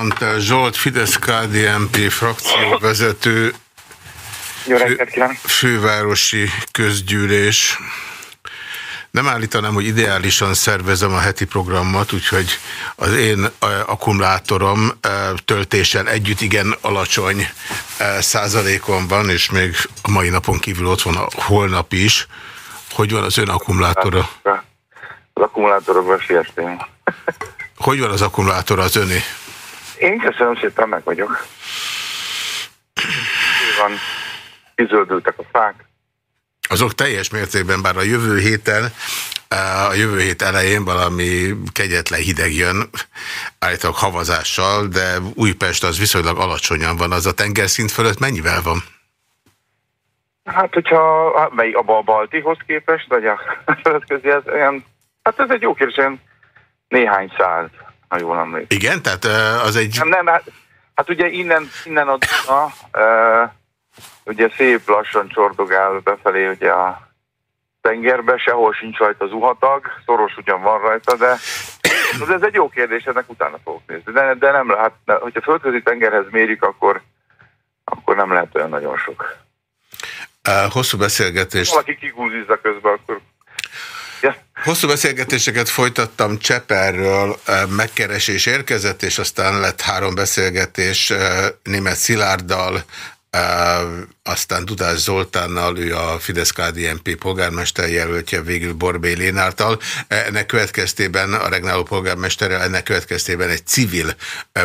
Mondta Zsolt, Fidesz-KDNP frakcióvezető, Jó kívánok! fővárosi közgyűlés. Nem állítanám, hogy ideálisan szervezem a heti programmat, úgyhogy az én akkumulátorom töltéssel együtt igen alacsony százalékon van, és még a mai napon kívül ott van a holnap is. Hogy van az ön akkumulátora? Az akkumulátorokban siestém. Hogy van az akkumulátor az öné? Én köszönöm szépen, meg vagyok. Van, kizöldültek a fák. Azok teljes mértékben, bár a jövő héten, a jövő hét elején valami kegyetlen hideg jön, állítólag havazással, de Újpest az viszonylag alacsonyan van. Az a tengerszint fölött mennyivel van? Hát, hogyha mely a Baltihoz képest, vagy a földközi, ez olyan, hát ez egy jó kérdés, néhány száz, ha jól emlékszem. Igen, tehát az egy... Nem, nem, hát, hát ugye innen, innen a Duna, uh, ugye szép lassan csordogál befelé ugye a tengerbe, sehol sincs rajta az uhatag, szoros ugyan van rajta, de ez egy jó kérdés, ennek utána fogok nézni. De, de nem lehet, hogyha földközi tengerhez mérjük, akkor, akkor nem lehet olyan nagyon sok. Hosszú beszélgetés. Valaki kigúzizza közben, akkor Hosszú beszélgetéseket folytattam Cseperről, megkeresés érkezett, és aztán lett három beszélgetés német Szilárddal, aztán Dudás Zoltánnal, ő a Fidesz-KDNP polgármester jelöltje végül Borbély Lénártal. Ennek következtében a regnáló polgármesterrel, ennek következtében egy civil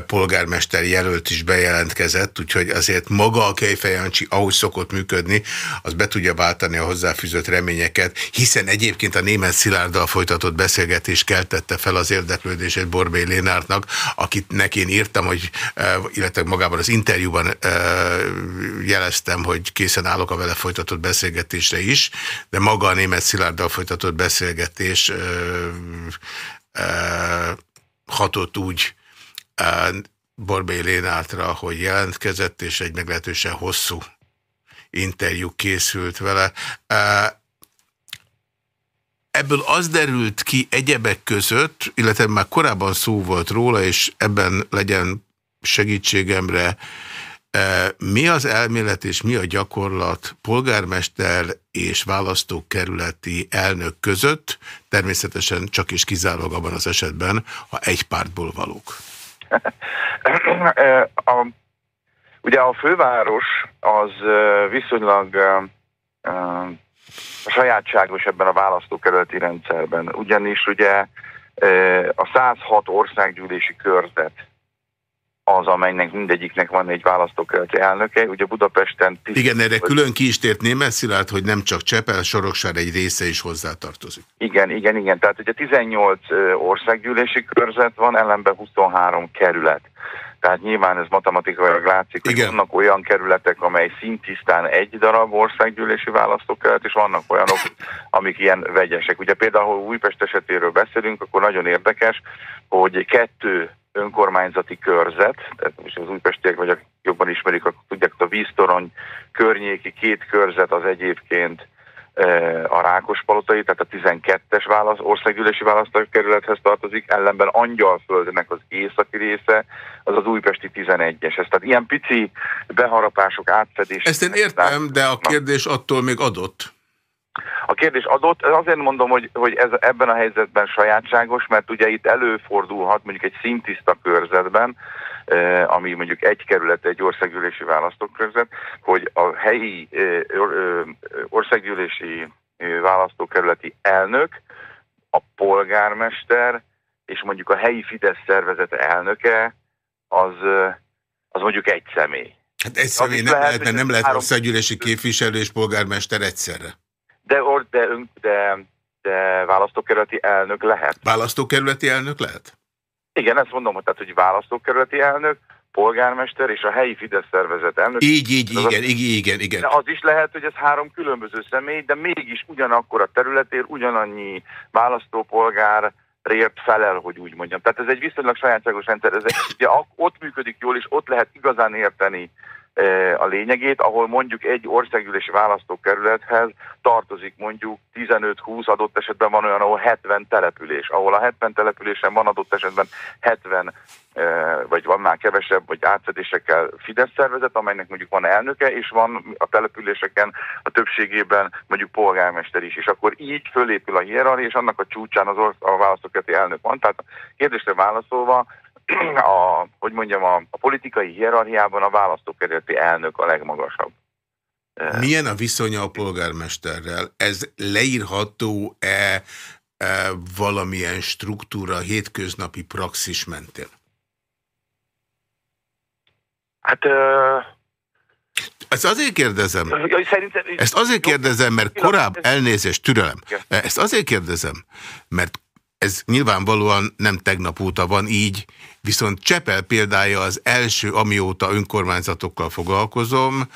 polgármester jelölt is bejelentkezett, úgyhogy azért maga a Kejfejancsi, ahogy szokott működni, az be tudja váltani a hozzáfűzött reményeket, hiszen egyébként a német Szilárddal folytatott beszélgetés keltette fel az érdeklődését Borbély Lénártnak, akit nekén írtam, hogy, illetve magában az interjúban jeleztem, hogy készen állok a vele folytatott beszélgetésre is, de maga a német Szilárddal folytatott beszélgetés ö, ö, hatott úgy ö, Borbély Lénátra, hogy jelentkezett, és egy meglehetősen hosszú interjú készült vele. Ebből az derült ki egyebek között, illetve már korábban szó volt róla, és ebben legyen segítségemre mi az elmélet és mi a gyakorlat polgármester és választókerületi elnök között, természetesen csak is kizárólag abban az esetben, ha egy pártból valók? a, ugye a főváros az viszonylag a sajátságos ebben a választókerületi rendszerben, ugyanis ugye a 106 országgyűlési körzet az, amelynek mindegyiknek van egy választókerületi elnöke. Ugye Budapesten... Igen, erre külön ki is tért német Szilárd, hogy nem csak Csepel, Soroksár egy része is hozzátartozik. Igen, igen, igen. Tehát ugye 18 országgyűlési körzet van, ellenben 23 kerület. Tehát nyilván ez matematikailag látszik, hogy Igen. vannak olyan kerületek, amely szintisztán egy darab országgyűlési választókerület, és vannak olyanok, amik ilyen vegyesek. Ugye például, ha Újpest esetéről beszélünk, akkor nagyon érdekes, hogy kettő önkormányzati körzet, tehát most az újpestiek vagy jobban ismerik, akkor tudják, a víztorony környéki két körzet az egyébként e, a Rákospalotai, tehát a 12-es válasz, országgyűlési választókerülethez tartozik, ellenben Angyalföldnek az északi része, az az újpesti 11-es. Ez tehát ilyen pici beharapások, átfedés. Ezt én értem, de a kérdés attól még adott. A kérdés adott, azért mondom, hogy, hogy ez ebben a helyzetben sajátságos, mert ugye itt előfordulhat mondjuk egy szintiszta körzetben, eh, ami mondjuk egy kerület, egy országgyűlési választókörzet, hogy a helyi eh, országgyűlési eh, választókerületi elnök, a polgármester és mondjuk a helyi Fidesz szervezet elnöke az, az mondjuk egy személy. Hát egy személy nem lehet, mert nem lehet országgyűlési képviselő és polgármester egyszerre. De, de, de, de választókerületi elnök lehet. Választókerületi elnök lehet? Igen, ezt mondom, hogy, tehát, hogy választókerületi elnök, polgármester és a helyi Fidesz szervezet elnök. Így, így, igen, az, igen, igen, igen. De az is lehet, hogy ez három különböző személy, de mégis ugyanakkor a területér, ugyanannyi választópolgár ért felel, hogy úgy mondjam. Tehát ez egy viszonylag sajátságos rendszer, ez egy, ugye ott működik jól, és ott lehet igazán érteni a lényegét, ahol mondjuk egy országgyűlési választókerülethez tartozik mondjuk 15-20, adott esetben van olyan, ahol 70 település, ahol a 70 településen van adott esetben 70 vagy van már kevesebb, vagy átfedésekkel Fidesz szervezet, amelynek mondjuk van elnöke, és van a településeken a többségében mondjuk polgármester is, és akkor így fölépül a hierarchia, és annak a csúcsán az orsz- a választókerületi elnök van. Tehát kérdésre válaszolva, a, hogy mondjam, a, a politikai hierarchiában a választókerületi elnök a legmagasabb. Milyen a viszonya a polgármesterrel? Ez leírható-e e, valamilyen struktúra hétköznapi praxis mentén? Hát... Uh... Ezt azért kérdezem. Ezt azért kérdezem, mert korábban elnézést, türelem. Ezt azért kérdezem, mert ez nyilvánvalóan nem tegnap óta van így, viszont Csepel példája az első, amióta önkormányzatokkal foglalkozom,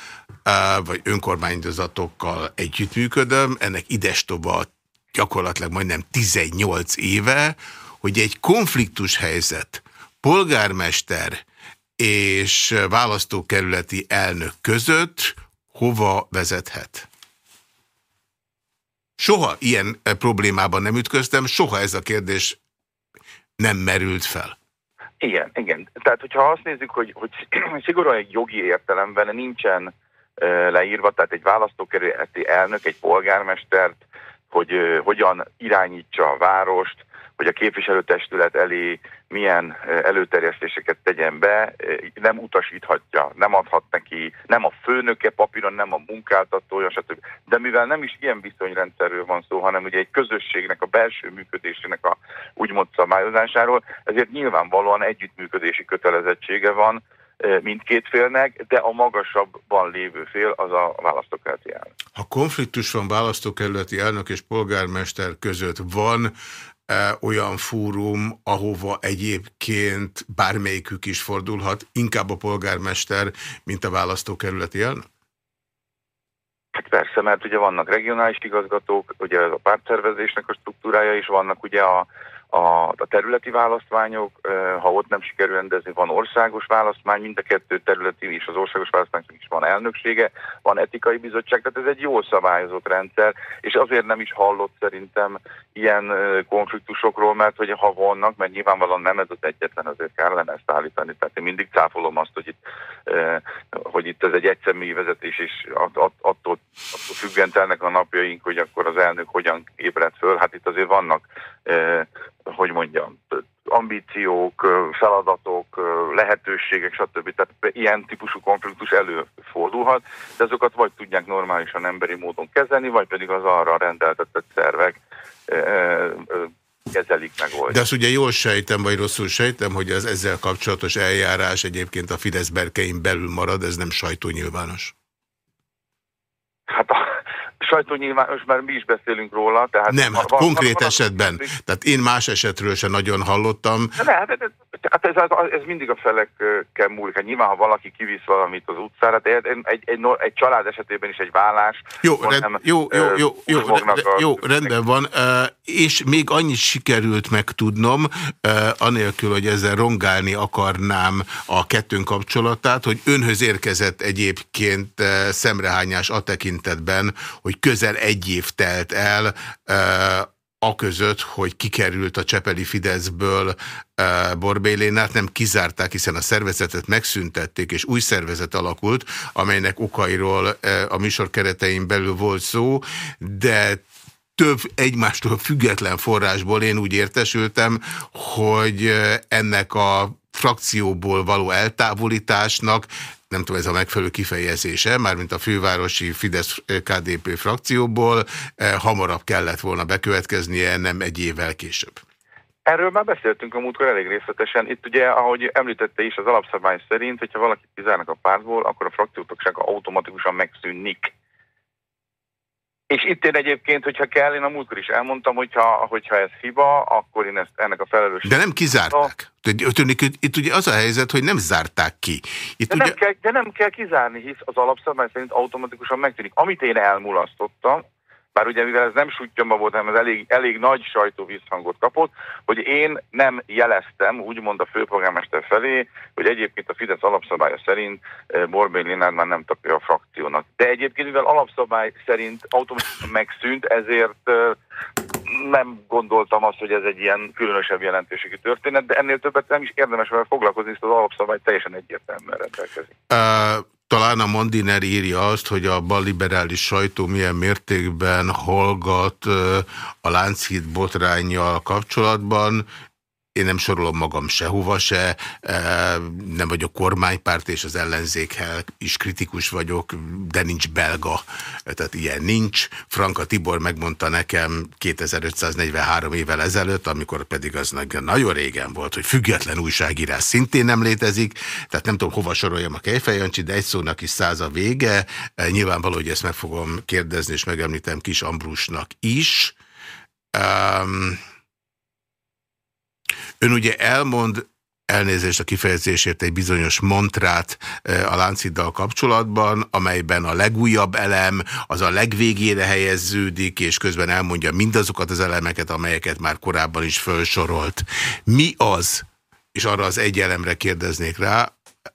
vagy önkormányzatokkal együttműködöm, ennek idestova gyakorlatilag majdnem 18 éve, hogy egy konfliktus helyzet polgármester és választókerületi elnök között hova vezethet? Soha ilyen problémában nem ütköztem, soha ez a kérdés nem merült fel. Igen, igen. Tehát, hogyha azt nézzük, hogy, hogy szigorúan egy jogi értelemben nincsen leírva, tehát egy választókerületi elnök, egy polgármestert, hogy hogyan irányítsa a várost, hogy a képviselőtestület elé milyen előterjesztéseket tegyen be, nem utasíthatja, nem adhat neki, nem a főnöke papíron, nem a munkáltatója, stb. De mivel nem is ilyen viszonyrendszerről van szó, hanem ugye egy közösségnek a belső működésének a úgymond szabályozásáról, ezért nyilvánvalóan együttműködési kötelezettsége van mindkét félnek, de a magasabban lévő fél az a választókerületi elnök. Ha konfliktus van választókerületi elnök és polgármester között, van olyan fórum, ahova egyébként bármelyikük is fordulhat, inkább a polgármester, mint a választókerületi elnök? Hát persze, mert ugye vannak regionális igazgatók, ugye a pártszervezésnek a struktúrája is, vannak ugye a a, a területi választmányok, ha ott nem sikerül rendezni, van országos választmány, mind a kettő területi és az országos választmányok is van elnöksége, van etikai bizottság, tehát ez egy jól szabályozott rendszer, és azért nem is hallott szerintem ilyen konfliktusokról, mert hogy ha vannak, mert nyilvánvalóan nem ez az egyetlen, azért kellene ezt állítani. Tehát én mindig cáfolom azt, hogy itt, hogy itt ez egy egyszemélyi vezetés, és attól, attól függentelnek a napjaink, hogy akkor az elnök hogyan ébred föl. Hát itt azért vannak hogy mondjam, ambíciók, feladatok, lehetőségek, stb. Tehát ilyen típusú konfliktus előfordulhat, de azokat vagy tudják normálisan emberi módon kezelni, vagy pedig az arra rendeltetett szervek kezelik meg. De azt ugye jól sejtem, vagy rosszul sejtem, hogy az ezzel kapcsolatos eljárás egyébként a Fidesz berkein belül marad, ez nem sajtónyilvános. Hát a, sajtónyilvános, mert mi is beszélünk róla. Tehát nem, hát van, konkrét van, esetben. Van, tehát én más esetről sem nagyon hallottam. De hát, ez, hát ez, ez, mindig a felekkel múlik. Hát nyilván, ha valaki kivisz valamit az utcára, de egy, egy, egy, egy család esetében is egy vállás. Jó, rend, nem, jó, jó, jó, jó, rend, jó, rendben van. És még annyit sikerült megtudnom, anélkül, hogy ezzel rongálni akarnám a kettőnk kapcsolatát, hogy önhöz érkezett egyébként szemrehányás a tekintetben, hogy közel egy év telt el, a között, hogy kikerült a Csepeli Fideszből e, Borbélénát, nem kizárták, hiszen a szervezetet megszüntették, és új szervezet alakult, amelynek okairól e, a műsor keretein belül volt szó, de több egymástól független forrásból én úgy értesültem, hogy ennek a frakcióból való eltávolításnak nem tudom, ez a megfelelő kifejezése, mármint a fővárosi Fidesz-KDP frakcióból eh, hamarabb kellett volna bekövetkeznie, nem egy évvel később. Erről már beszéltünk a múltkor elég részletesen. Itt ugye, ahogy említette is, az alapszabály szerint, hogyha valaki kizárnak a pártból, akkor a frakciótoksága automatikusan megszűnik. És itt én egyébként, hogyha kell, én a múltkor is elmondtam, hogyha, hogyha ez hiba, akkor én ezt, ennek a felelősséget... De nem kizárták. Tűnik, itt ugye az a helyzet, hogy nem zárták ki. Itt de, ugye... nem kell, de nem kell kizárni, hisz az alapszabály szerint automatikusan megtűnik. Amit én elmulasztottam, bár ugye mivel ez nem sutyomba volt, hanem ez elég, elég nagy sajtó visszhangot kapott, hogy én nem jeleztem, úgymond a főpolgármester felé, hogy egyébként a Fidesz alapszabálya szerint eh, Borbély Lénár már nem tagja a frakciónak. De egyébként, mivel alapszabály szerint automatikusan megszűnt, ezért eh, nem gondoltam azt, hogy ez egy ilyen különösebb jelentőségű történet, de ennél többet nem is érdemes vele foglalkozni, hiszen az alapszabály teljesen egyértelműen rendelkezik. Uh, talán a Mondiner írja azt, hogy a balliberális sajtó milyen mértékben hallgat a Lánchíd botrányjal kapcsolatban. Én nem sorolom magam sehova se, e, nem vagyok kormánypárt, és az ellenzékkel is kritikus vagyok, de nincs belga, tehát ilyen nincs. Franka Tibor megmondta nekem 2543 évvel ezelőtt, amikor pedig az nagyon régen volt, hogy független újságírás szintén nem létezik, tehát nem tudom hova soroljam a Kejfejancsi, de egy szónak is száz a vége. E, nyilvánvaló, hogy ezt meg fogom kérdezni, és megemlítem Kis Ambrusnak is. Um, Ön ugye elmond elnézést a kifejezésért egy bizonyos montrát e, a Lánciddal kapcsolatban, amelyben a legújabb elem az a legvégére helyeződik, és közben elmondja mindazokat az elemeket, amelyeket már korábban is felsorolt. Mi az, és arra az egy elemre kérdeznék rá,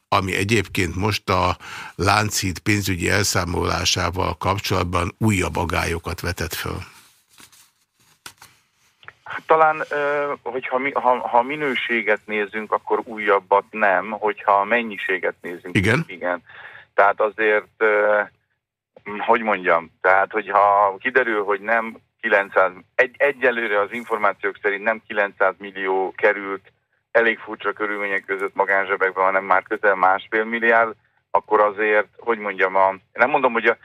ami egyébként most a Láncid pénzügyi elszámolásával kapcsolatban újabb agályokat vetett föl? Talán, hogyha mi, ha, ha minőséget nézzünk, akkor újabbat nem, hogyha mennyiséget nézzünk. Igen. igen. Tehát azért, hogy mondjam, tehát hogyha kiderül, hogy nem 900, egy, egyelőre az információk szerint nem 900 millió került elég furcsa körülmények között magánzsebekbe, hanem már közel másfél milliárd, akkor azért, hogy mondjam, a, nem mondom, hogy a,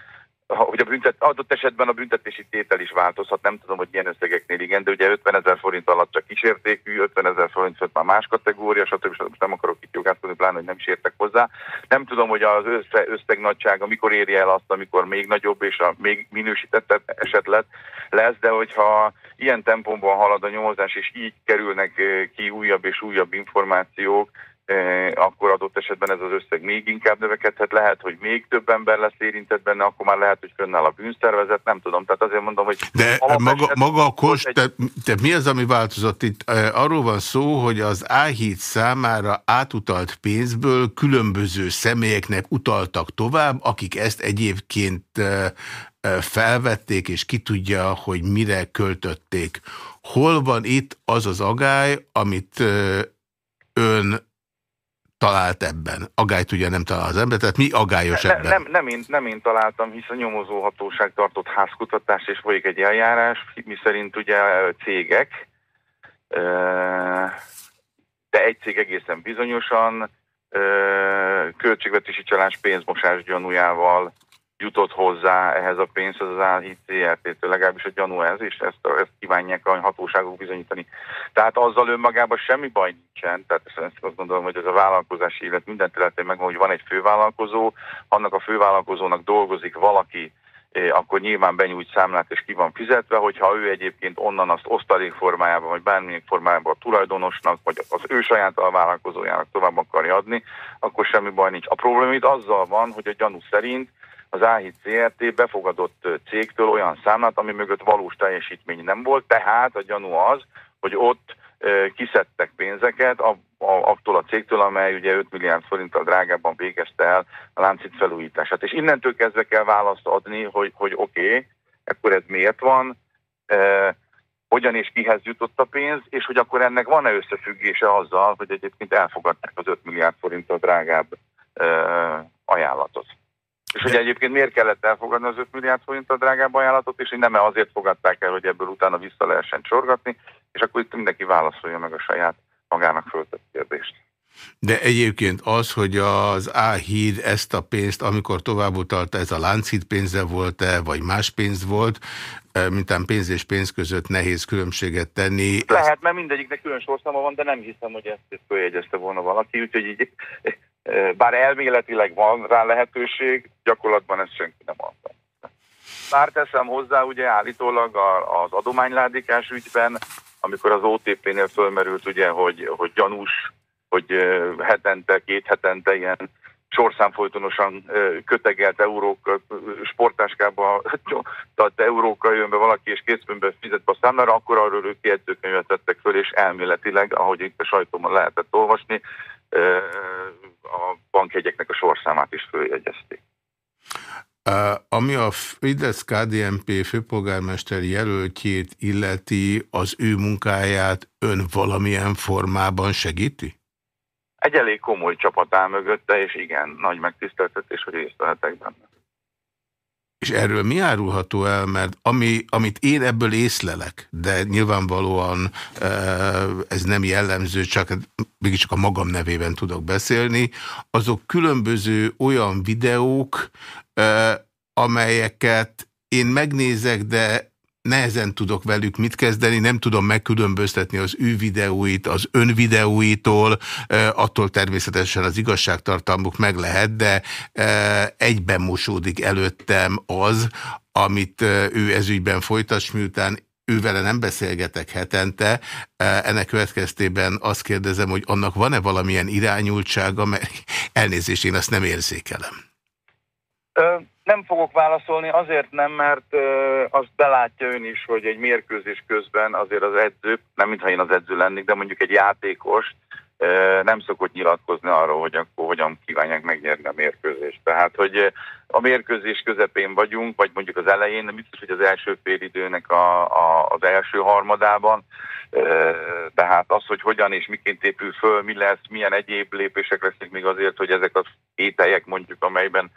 hogy a büntet, adott esetben a büntetési tétel is változhat, nem tudom, hogy milyen összegeknél igen, de ugye 50 ezer forint alatt csak kísértékű, 50 ezer forint fölött már más kategória, stb. stb. nem akarok itt jogátkozni, pláne, hogy nem is értek hozzá. Nem tudom, hogy az össze, összeg nagysága mikor érje el azt, amikor még nagyobb és a még minősített eset lett, lesz, de hogyha ilyen tempóban halad a nyomozás, és így kerülnek eh, ki újabb és újabb információk, akkor adott esetben ez az összeg még inkább növekedhet, lehet, hogy még több ember lesz érintett benne, akkor már lehet, hogy fönnáll a bűnszervezet, nem tudom. Tehát azért mondom, hogy... De maga, maga a kost, egy... te, te mi az, ami változott itt? Arról van szó, hogy az A7 számára átutalt pénzből különböző személyeknek utaltak tovább, akik ezt egyébként felvették, és ki tudja, hogy mire költötték. Hol van itt az az agály, amit ön talált ebben? Agályt ugye nem talál az ember, tehát mi agályos ne, ebben? Nem, nem, én, nem én találtam, hisz a nyomozóhatóság tartott házkutatást, és folyik egy eljárás, mi szerint ugye cégek, de egy cég egészen bizonyosan költségvetési csalás pénzmosás gyanújával jutott hozzá ehhez a pénzhez az AHID CRT-től, legalábbis a gyanú ez, és ezt, ezt kívánják a hatóságok bizonyítani. Tehát azzal önmagában semmi baj nincsen, tehát ezt azt gondolom, hogy ez a vállalkozási élet minden területén meg, hogy van egy fővállalkozó, annak a fővállalkozónak dolgozik valaki, eh, akkor nyilván benyújt számlát és ki van fizetve, hogyha ő egyébként onnan azt osztalék formájában, vagy bármilyen formájában a tulajdonosnak, vagy az ő saját a vállalkozójának tovább akarja adni, akkor semmi baj nincs. A probléma itt azzal van, hogy a gyanú szerint az Áhit CRT befogadott cégtől olyan számlát, ami mögött valós teljesítmény nem volt, tehát a gyanú az, hogy ott kiszedtek pénzeket a, a, attól a cégtől, amely ugye 5 milliárd forinttal drágábban végezte el a láncit felújítását. És innentől kezdve kell választ adni, hogy, hogy oké, okay, akkor ez miért van, eh, hogyan és kihez jutott a pénz, és hogy akkor ennek van-e összefüggése azzal, hogy egyébként elfogadták az 5 milliárd forinttal drágább eh, ajánlatot. És hogy egyébként miért kellett elfogadni az 5 milliárd forint a drágább ajánlatot, és hogy nem -e azért fogadták el, hogy ebből utána vissza lehessen csorgatni, és akkor itt mindenki válaszolja meg a saját magának föltett kérdést. De egyébként az, hogy az A-híd ezt a pénzt, amikor továbbutalta, ez a Lánchíd pénze volt-e, vagy más pénz volt, mintán pénz és pénz között nehéz különbséget tenni. Lehet, mert mindegyiknek külön sorszáma van, de nem hiszem, hogy ezt, ezt följegyezte volna valaki, úgyhogy így bár elméletileg van rá lehetőség, gyakorlatban ezt senki nem adta. Bár teszem hozzá, ugye állítólag az adományládikás ügyben, amikor az OTP-nél fölmerült, ugye, hogy, hogy gyanús, hogy hetente, két hetente ilyen sorszám folytonosan kötegelt eurók sportáskába, tehát eurókkal jön be valaki, és készpénzbe fizet be a számlára, akkor arról ők jegyzőkönyvet tettek föl, és elméletileg, ahogy itt a sajtóban lehetett olvasni, a bankjegyeknek a sorszámát is följegyezték. Ami a Fidesz KDNP főpolgármester jelöltjét illeti, az ő munkáját ön valamilyen formában segíti? Egy elég komoly csapat áll mögötte, és igen, nagy megtiszteltetés, hogy részt vehetek benne. És erről mi árulható el, mert ami, amit én ebből észlelek, de nyilvánvalóan ez nem jellemző, csak mégiscsak a magam nevében tudok beszélni, azok különböző olyan videók, amelyeket én megnézek, de nehezen tudok velük mit kezdeni, nem tudom megkülönböztetni az ő videóit az ön videóitól, attól természetesen az igazságtartalmuk meg lehet, de egyben mosódik előttem az, amit ő ezügyben folytat, miután ővele nem beszélgetek hetente, ennek következtében azt kérdezem, hogy annak van-e valamilyen irányultsága, mert elnézést én azt nem érzékelem. Nem fogok válaszolni, azért nem, mert ö, azt belátja ön is, hogy egy mérkőzés közben azért az edző, nem mintha én az edző lennék, de mondjuk egy játékos ö, nem szokott nyilatkozni arról, hogy akkor hogyan kívánják megnyerni a mérkőzést. Tehát, hogy a mérkőzés közepén vagyunk, vagy mondjuk az elején, nem biztos, hogy az első félidőnek a, a, az első harmadában, tehát az, hogy hogyan és miként épül föl, mi lesz, milyen egyéb lépések lesznek még azért, hogy ezek a ételjek mondjuk, amelyben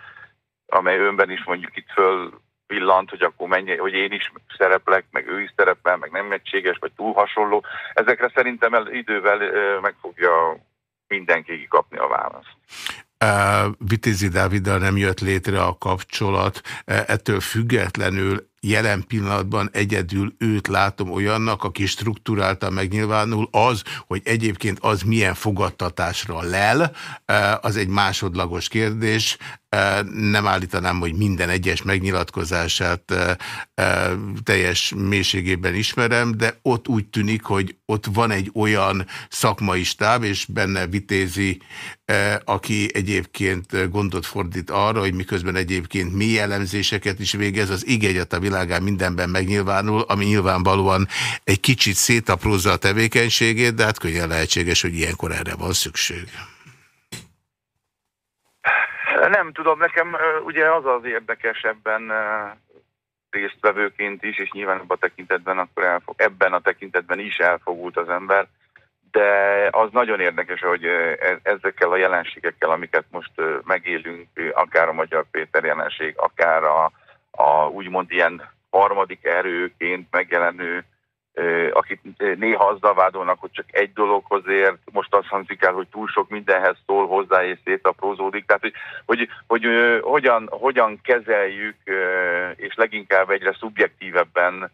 amely önben is mondjuk itt föl pillant, hogy akkor mennyi, hogy én is szereplek, meg ő is szerepel, meg nem egységes, vagy túl hasonló. Ezekre szerintem el, idővel meg fogja mindenki kapni a választ. Vitézi Dáviddal nem jött létre a kapcsolat, ettől függetlenül jelen pillanatban egyedül őt látom olyannak, aki struktúráltan megnyilvánul, az, hogy egyébként az milyen fogadtatásra lel, az egy másodlagos kérdés. Nem állítanám, hogy minden egyes megnyilatkozását teljes mélységében ismerem, de ott úgy tűnik, hogy ott van egy olyan szakmai stáb, és benne vitézi, aki egyébként gondot fordít arra, hogy miközben egyébként mély elemzéseket is végez, az igényet a világán mindenben megnyilvánul, ami nyilvánvalóan egy kicsit szétaprózza a tevékenységét, de hát könnyen lehetséges, hogy ilyenkor erre van szükség. Nem tudom, nekem ugye az az érdekesebben résztvevőként is, és nyilván ebben a tekintetben, akkor elfog, ebben a tekintetben is elfogult az ember, de az nagyon érdekes, hogy e, ezekkel a jelenségekkel, amiket most megélünk, akár a Magyar Péter jelenség, akár a, a úgymond ilyen harmadik erőként megjelenő akit néha azzal vádolnak, hogy csak egy dologhoz ért, most azt hangzik el, hogy túl sok mindenhez szól hozzá és szétaprózódik. Tehát, hogy, hogy, hogy hogyan, hogyan kezeljük, és leginkább egyre szubjektívebben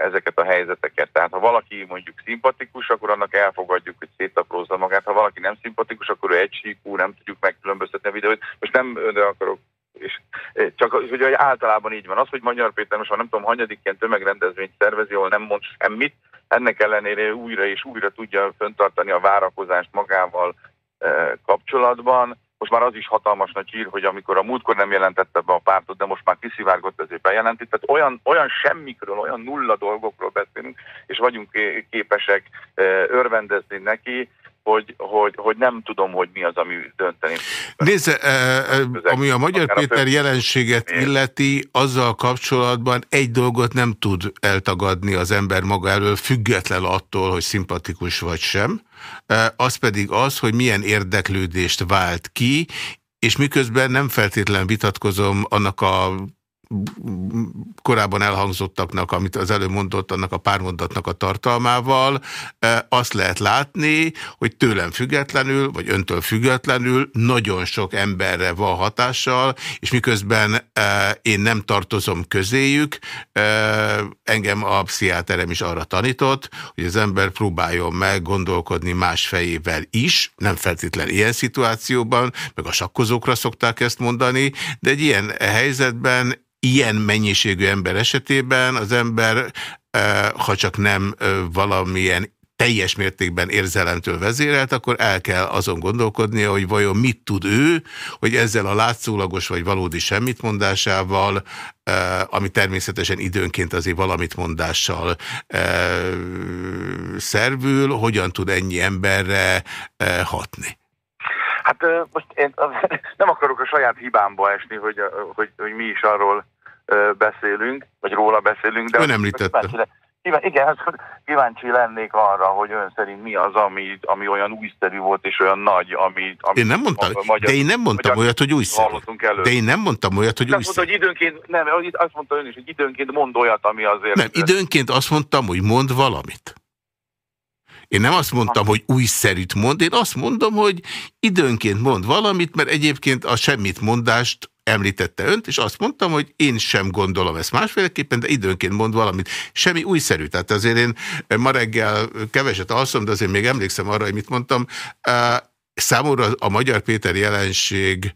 ezeket a helyzeteket. Tehát ha valaki mondjuk szimpatikus, akkor annak elfogadjuk, hogy szétaprózza magát. Ha valaki nem szimpatikus, akkor ő egysíkú, nem tudjuk megkülönböztetni a videót. Most nem önre akarok és csak hogy általában így van. Az, hogy Magyar Péter most már nem tudom, hanyadik ilyen tömegrendezvényt szervezi, ahol nem mond semmit, ennek ellenére újra és újra tudja föntartani a várakozást magával kapcsolatban. Most már az is hatalmas nagy hír, hogy amikor a múltkor nem jelentette be a pártot, de most már kiszivárgott, ezért bejelenti. Tehát olyan, olyan semmikről, olyan nulla dolgokról beszélünk, és vagyunk képesek örvendezni neki, hogy, hogy, hogy nem tudom, hogy mi az, ami dönteni. Nézze, ami a Magyar Péter jelenséget illeti, azzal kapcsolatban egy dolgot nem tud eltagadni az ember maga elől, független attól, hogy szimpatikus vagy sem. Az pedig az, hogy milyen érdeklődést vált ki, és miközben nem feltétlen vitatkozom annak a korábban elhangzottaknak, amit az előbb mondott, annak a pármondatnak a tartalmával, e, azt lehet látni, hogy tőlem függetlenül, vagy öntől függetlenül nagyon sok emberre van hatással, és miközben e, én nem tartozom közéjük, e, engem a pszichiáterem is arra tanított, hogy az ember próbáljon meg gondolkodni más fejével is, nem feltétlen ilyen szituációban, meg a sakkozókra szokták ezt mondani, de egy ilyen helyzetben ilyen mennyiségű ember esetében az ember, ha csak nem valamilyen teljes mértékben érzelemtől vezérelt, akkor el kell azon gondolkodnia, hogy vajon mit tud ő, hogy ezzel a látszólagos vagy valódi semmit mondásával, ami természetesen időnként azért valamit mondással szervül, hogyan tud ennyi emberre hatni. Hát most én nem akarok a saját hibámba esni, hogy, hogy, hogy mi is arról beszélünk, vagy róla beszélünk. De Ön említette. Kíváncsi, igen, hát kíváncsi lennék arra, hogy ön szerint mi az, ami, ami olyan újszerű volt és olyan nagy, ami... ami én nem mondtam, a, magyar, de én nem mondtam olyat, hogy újszerű. De én nem mondtam olyat, hogy újszerű. Mondta, hogy időnként, nem, azt mondta ön is, hogy időnként mond olyat, ami azért... Nem, időnként azt mondtam, hogy mond valamit. Én nem azt mondtam, hogy újszerűt mond, én azt mondom, hogy időnként mond valamit, mert egyébként a semmit mondást említette önt, és azt mondtam, hogy én sem gondolom ezt másféleképpen, de időnként mond valamit. Semmi újszerű. Tehát azért én ma reggel keveset alszom, de azért még emlékszem arra, hogy mit mondtam. Számomra a Magyar Péter jelenség,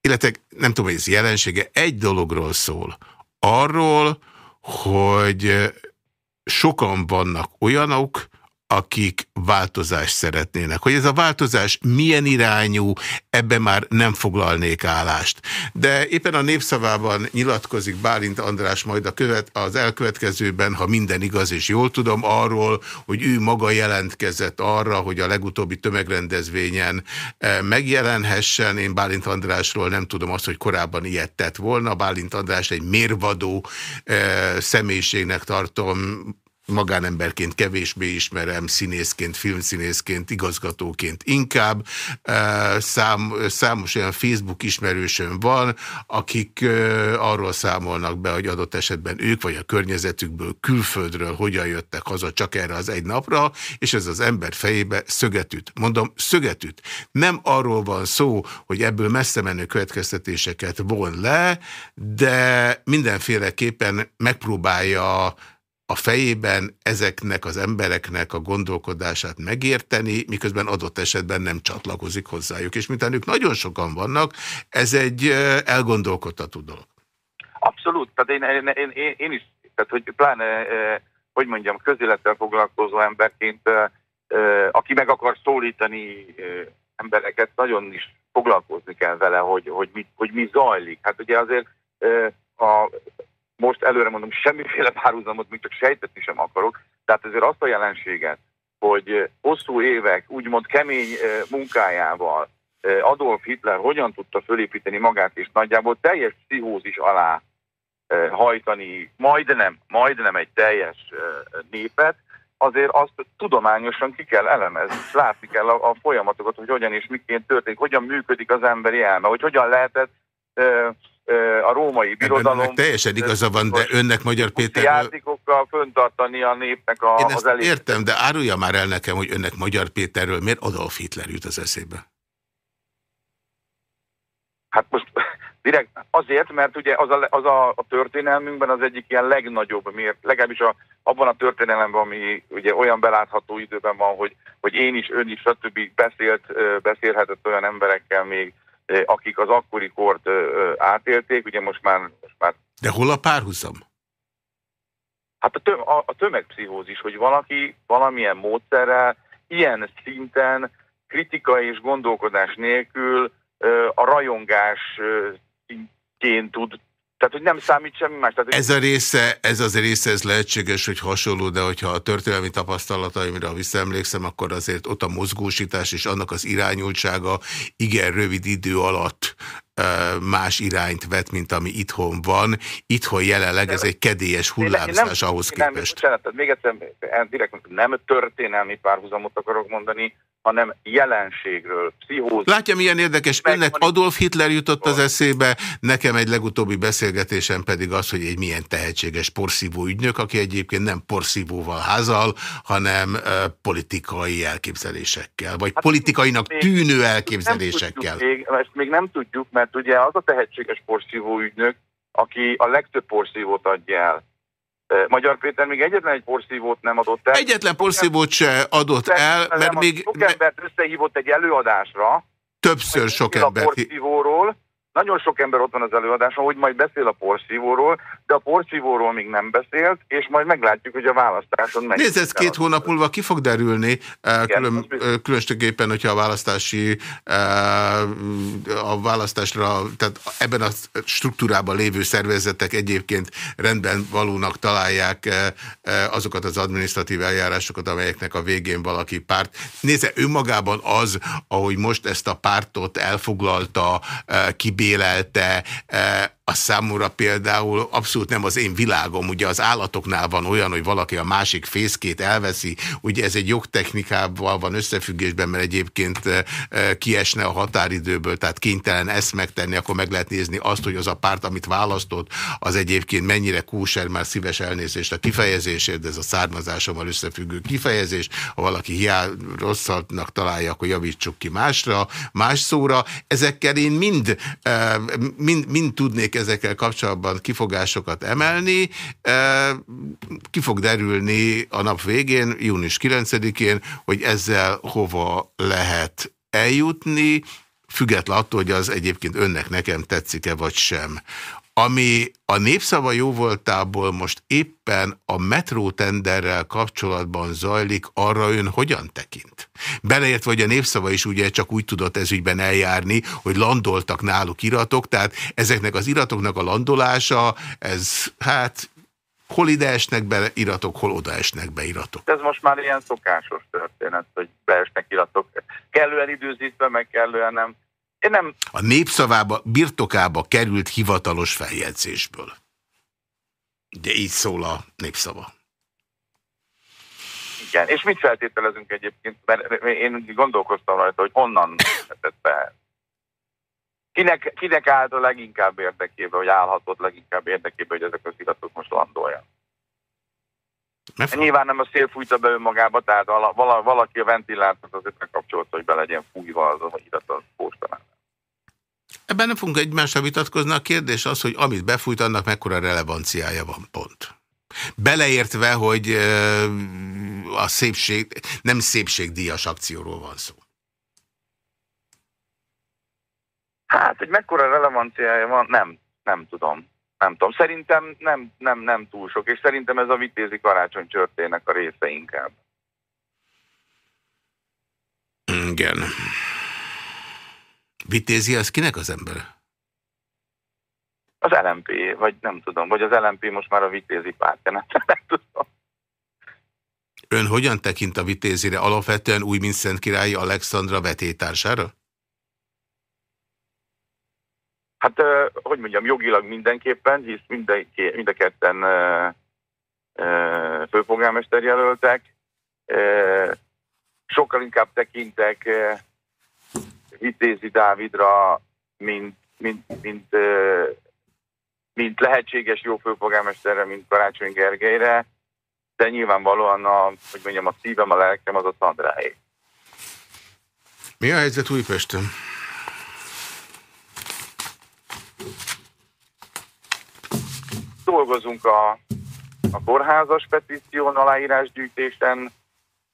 illetve nem tudom, hogy ez jelensége, egy dologról szól. Arról, hogy sokan vannak olyanok, akik változást szeretnének. Hogy ez a változás milyen irányú, ebbe már nem foglalnék állást. De éppen a népszavában nyilatkozik Bálint András majd a követ, az elkövetkezőben, ha minden igaz és jól tudom, arról, hogy ő maga jelentkezett arra, hogy a legutóbbi tömegrendezvényen eh, megjelenhessen. Én Bálint Andrásról nem tudom azt, hogy korábban ilyet tett volna. Bálint András egy mérvadó eh, személyiségnek tartom, magánemberként kevésbé ismerem, színészként, filmszínészként, igazgatóként inkább. Szám, számos olyan Facebook ismerősöm van, akik arról számolnak be, hogy adott esetben ők vagy a környezetükből, külföldről hogyan jöttek haza csak erre az egy napra, és ez az ember fejébe szögetüt. Mondom, szögetüt. Nem arról van szó, hogy ebből messze menő következtetéseket von le, de mindenféleképpen megpróbálja a fejében ezeknek az embereknek a gondolkodását megérteni, miközben adott esetben nem csatlakozik hozzájuk. És mintha ők nagyon sokan vannak, ez egy elgondolkodtató dolog. Abszolút. Tehát én, én, én, én is, tehát hogy pláne, hogy mondjam, közélettel foglalkozó emberként, aki meg akar szólítani embereket, nagyon is foglalkozni kell vele, hogy, hogy, mi, hogy mi zajlik. Hát ugye azért a most előre mondom, semmiféle párhuzamot még csak sejtetni sem akarok, tehát ezért azt a jelenséget, hogy hosszú évek, úgymond kemény munkájával Adolf Hitler hogyan tudta fölépíteni magát, és nagyjából teljes pszichózis alá hajtani majdnem, majdnem egy teljes népet, azért azt tudományosan ki kell elemezni, látni kell a, a folyamatokat, hogy hogyan és miként történik, hogyan működik az emberi elme, hogy hogyan lehetett a római birodalom... Önnek teljesen igaza van, de önnek Magyar Péter... Játékokkal föntartani a népnek a, Én ezt az elég... értem, de árulja már el nekem, hogy önnek Magyar Péterről miért Adolf Hitler jut az eszébe? Hát most direkt azért, mert ugye az a, az a, a történelmünkben az egyik ilyen legnagyobb mért, legalábbis a, abban a történelemben, ami ugye olyan belátható időben van, hogy, hogy én is, ön is, stb. beszélt, beszélhetett olyan emberekkel még, akik az akkori kort átélték, ugye most már... Most már... De hol a párhuzam? Hát a, tö a, a tömegpszichózis, hogy valaki valamilyen módszerrel, ilyen szinten kritika és gondolkodás nélkül a rajongás szintjén tud tehát, hogy nem számít semmi más. Tehát, ez a része, ez az része, ez lehetséges, hogy hasonló, de hogyha a történelmi tapasztalataimra visszaemlékszem, akkor azért ott a mozgósítás és annak az irányultsága igen rövid idő alatt más irányt vet, mint ami itthon van. Itthon jelenleg ez egy kedélyes hullámzás ahhoz képest. Nem, bocsánat, még egyszer, direkt nem történelmi párhuzamot akarok mondani, hanem jelenségről, pszichózis. Látja, milyen érdekes, önnek Adolf Hitler jutott az eszébe, nekem egy legutóbbi beszélgetésem pedig az, hogy egy milyen tehetséges porszívó ügynök, aki egyébként nem porszívóval házal, hanem uh, politikai elképzelésekkel, vagy hát politikainak még, tűnő elképzelésekkel. Még, ezt még nem tudjuk, mert ugye az a tehetséges porszívó ügynök, aki a legtöbb porszívót adja el. Magyar Péter még egyetlen egy porszívót nem adott el. Egyetlen porszívót se adott el, mert még... Sok embert összehívott egy előadásra. Többször sok embert. A porszívóról, nagyon sok ember ott van az előadáson, hogy majd beszél a porszívóról, de a porszívóról még nem beszélt, és majd meglátjuk, hogy a választáson megy. Nézd, ez két hónap múlva ki fog derülni, eh, külön, eh, különösképpen, hogyha a választási eh, a választásra, tehát ebben a struktúrában lévő szervezetek egyébként rendben valónak találják azokat az adminisztratív eljárásokat, amelyeknek a végén valaki párt. Nézze, önmagában az, ahogy most ezt a pártot elfoglalta, kibé kibélelte, eh, a számomra például abszolút nem az én világom. Ugye az állatoknál van olyan, hogy valaki a másik fészkét elveszi. Ugye ez egy jogtechnikával van összefüggésben, mert egyébként eh, eh, kiesne a határidőből, tehát kénytelen ezt megtenni, akkor meg lehet nézni azt, hogy az a párt, amit választott, az egyébként mennyire kúser, már szíves elnézést a kifejezésért, de ez a származásommal összefüggő kifejezés. Ha valaki hiá rosszatnak találja, akkor javítsuk ki másra, más szóra. Ezekkel én mind, eh, mind, mind tudnék ezekkel kapcsolatban kifogásokat emelni. Ki fog derülni a nap végén, június 9-én, hogy ezzel hova lehet eljutni, független attól, hogy az egyébként önnek nekem tetszik-e vagy sem. Ami a népszava jóvoltából most éppen a metrótenderrel kapcsolatban zajlik, arra ön hogyan tekint? Beleért, hogy a népszava is ugye csak úgy tudott ezügyben eljárni, hogy landoltak náluk iratok, tehát ezeknek az iratoknak a landolása, ez hát hol ide esnek be iratok, hol oda esnek be iratok. Ez most már ilyen szokásos történet, hogy beesnek iratok. Kellően időzítve, meg kellően nem én nem... A népszavába, birtokába került hivatalos feljegyzésből. De így szól a népszava. Igen, és mit feltételezünk egyébként? Mert én gondolkoztam rajta, hogy honnan lehetett be. Kinek, kinek állt a leginkább érdekében, vagy állhatott leginkább érdekében, hogy ezek az iratok most landoljanak? Nyilván nem a szél fújta be önmagába, tehát vala, valaki a ventilátot azért megkapcsolta, hogy be legyen fújva az a irat a postalán. Ebben nem fogunk egymással vitatkozni. A kérdés az, hogy amit befújt, annak mekkora relevanciája van, pont. Beleértve, hogy a szépség, nem szépségdíjas akcióról van szó. Hát, hogy mekkora relevanciája van, nem, nem tudom. Nem tudom. Szerintem nem, nem, nem túl sok, és szerintem ez a vitézi karácsony csörtének a része inkább. Igen. Vitézi az kinek az ember? Az LMP, vagy nem tudom, vagy az LMP most már a vitézi pártja, nem, nem tudom. Ön hogyan tekint a vitézire? Alapvetően új, mint Szent Királyi Alexandra vetétársára? Hát, hogy mondjam, jogilag mindenképpen, hisz minden, mind a ketten főpolgármester jelöltek. Sokkal inkább tekintek Vitézi Dávidra, mint, mint, mint, mint lehetséges jó főpolgármesterre, mint Karácsony Gergelyre, de nyilvánvalóan a, hogy mondjam, a szívem, a lelkem az a Szandráé. Mi a helyzet Újpesten? Dolgozunk a, a kórházas petíción, aláírásgyűjtésen,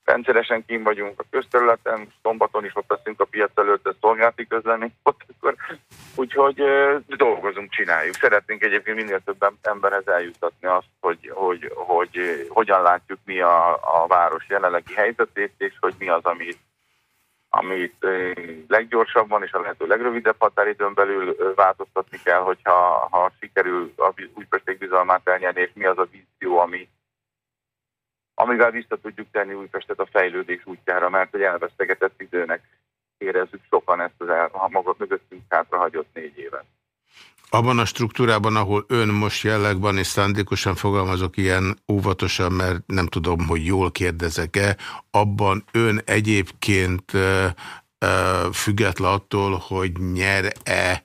rendszeresen kim vagyunk a közterületen, szombaton is ott leszünk a piac előtt, a szolgálati közlemény, ott akkor, úgyhogy dolgozunk, csináljuk. Szeretnénk egyébként minél több emberhez eljutatni azt, hogy, hogy, hogy hogyan látjuk mi a, a város jelenlegi helyzetét, és hogy mi az, amit, amit leggyorsabban és a lehető legrövidebb határidőn belül változtatni kell, hogyha ha sikerül a újpesték bizalmát elnyerni, és mi az a vízió, ami, amivel vissza tudjuk tenni Újpestet a fejlődés útjára, mert hogy elvesztegetett időnek érezzük sokan ezt az el, maga mögöttünk hátra hagyott négy évet. Abban a struktúrában, ahol ön most jellegban, és szándékosan fogalmazok ilyen óvatosan, mert nem tudom, hogy jól kérdezek-e, abban ön egyébként független attól, hogy nyer-e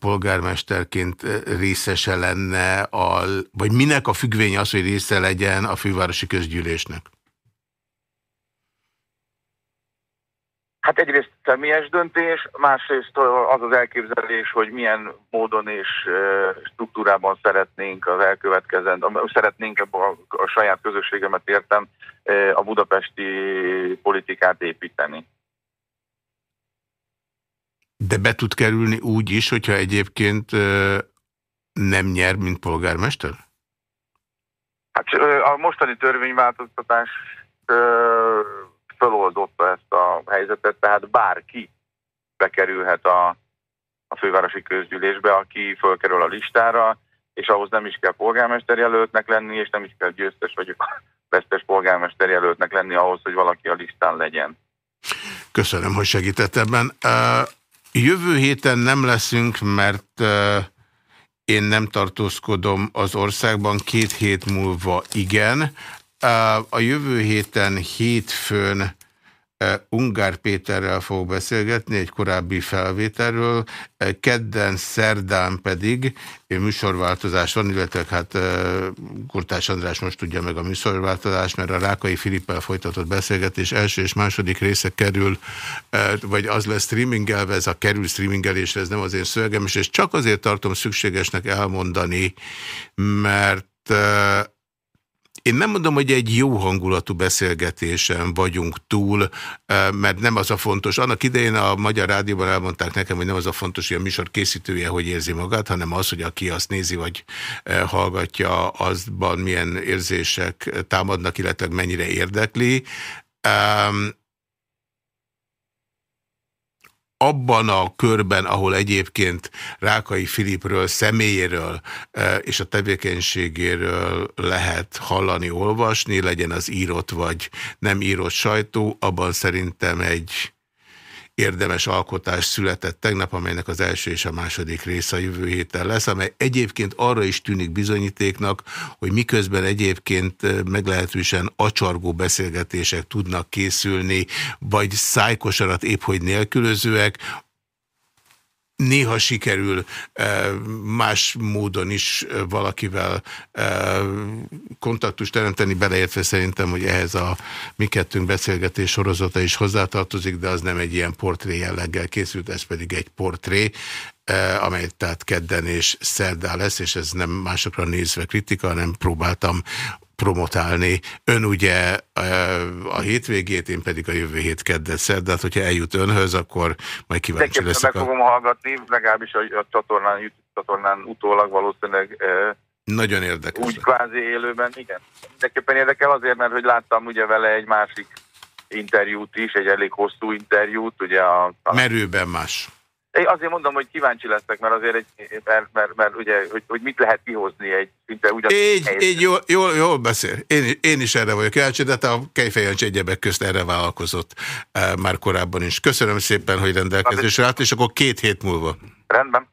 polgármesterként e, részese lenne, a, vagy minek a függvény az, hogy része legyen a fővárosi közgyűlésnek? Hát egyrészt személyes döntés, másrészt az az elképzelés, hogy milyen módon és struktúrában szeretnénk az elkövetkezend, szeretnénk a, a saját közösségemet értem a budapesti politikát építeni. De be tud kerülni úgy is, hogyha egyébként nem nyer, mint polgármester? Hát a mostani törvényváltoztatás föloldotta ezt a helyzetet, tehát bárki bekerülhet a, a fővárosi közgyűlésbe, aki fölkerül a listára, és ahhoz nem is kell polgármester jelöltnek lenni, és nem is kell győztes vagy vesztes polgármester jelöltnek lenni ahhoz, hogy valaki a listán legyen. Köszönöm, hogy segített ebben. Jövő héten nem leszünk, mert én nem tartózkodom az országban, két hét múlva igen. A jövő héten hétfőn Ungár Péterrel fog beszélgetni egy korábbi felvételről, kedden, szerdán pedig műsorváltozás van, illetve hát Kurtás András most tudja meg a műsorváltozás, mert a Rákai Filippel folytatott beszélgetés első és második része kerül, vagy az lesz streamingelve, ez a kerül streamingelésre, ez nem az én szövegem, és csak azért tartom szükségesnek elmondani, mert én nem mondom, hogy egy jó hangulatú beszélgetésen vagyunk túl, mert nem az a fontos. Annak idején a Magyar Rádióban elmondták nekem, hogy nem az a fontos, hogy a műsor készítője hogy érzi magát, hanem az, hogy aki azt nézi, vagy hallgatja, azban milyen érzések támadnak, illetve mennyire érdekli abban a körben, ahol egyébként Rákai Filipről, személyéről és a tevékenységéről lehet hallani, olvasni, legyen az írott vagy nem írott sajtó, abban szerintem egy érdemes alkotás született tegnap, amelynek az első és a második része a jövő héten lesz, amely egyébként arra is tűnik bizonyítéknak, hogy miközben egyébként meglehetősen acsargó beszélgetések tudnak készülni, vagy szájkosarat épp hogy nélkülözőek, néha sikerül más módon is valakivel kontaktust teremteni, beleértve szerintem, hogy ehhez a mi kettőnk beszélgetés sorozata is hozzátartozik, de az nem egy ilyen portré jelleggel készült, ez pedig egy portré, amely tehát kedden és szerdán lesz, és ez nem másokra nézve kritika, hanem próbáltam promotálni. Ön ugye a hétvégét, én pedig a jövő hét keddet szerdát, hogyha eljut önhöz, akkor majd kíváncsi leszek. meg fogom hallgatni, legalábbis a, a csatornán, csatornán utólag valószínűleg nagyon érdekes. Úgy kvázi élőben, igen. Mindenképpen érdekel azért, mert hogy láttam ugye vele egy másik interjút is, egy elég hosszú interjút, ugye a... a... Merőben más. Én azért mondom, hogy kíváncsi leszek, mert azért, egy, mert, mert, mert ugye, hogy, hogy mit lehet kihozni egy szinte ugyan... Így, így jól, jól, jól beszél. Én, én is erre vagyok kíváncsi, de a Kejfejancs egyebek közt erre vállalkozott e, már korábban is. Köszönöm szépen, hogy rendelkezésre állt, és akkor két hét múlva. Rendben.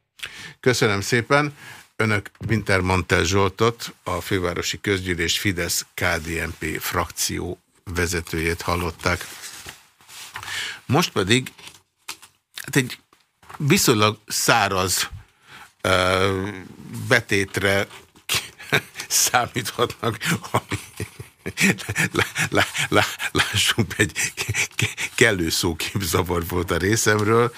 Köszönöm szépen. Önök Wintermantel Zsoltot, a fővárosi közgyűlés Fidesz KDNP frakció vezetőjét hallották. Most pedig hát egy viszonylag száraz uh, betétre számíthatnak, ami lá, lássunk, egy kellő szóképzavar volt a részemről.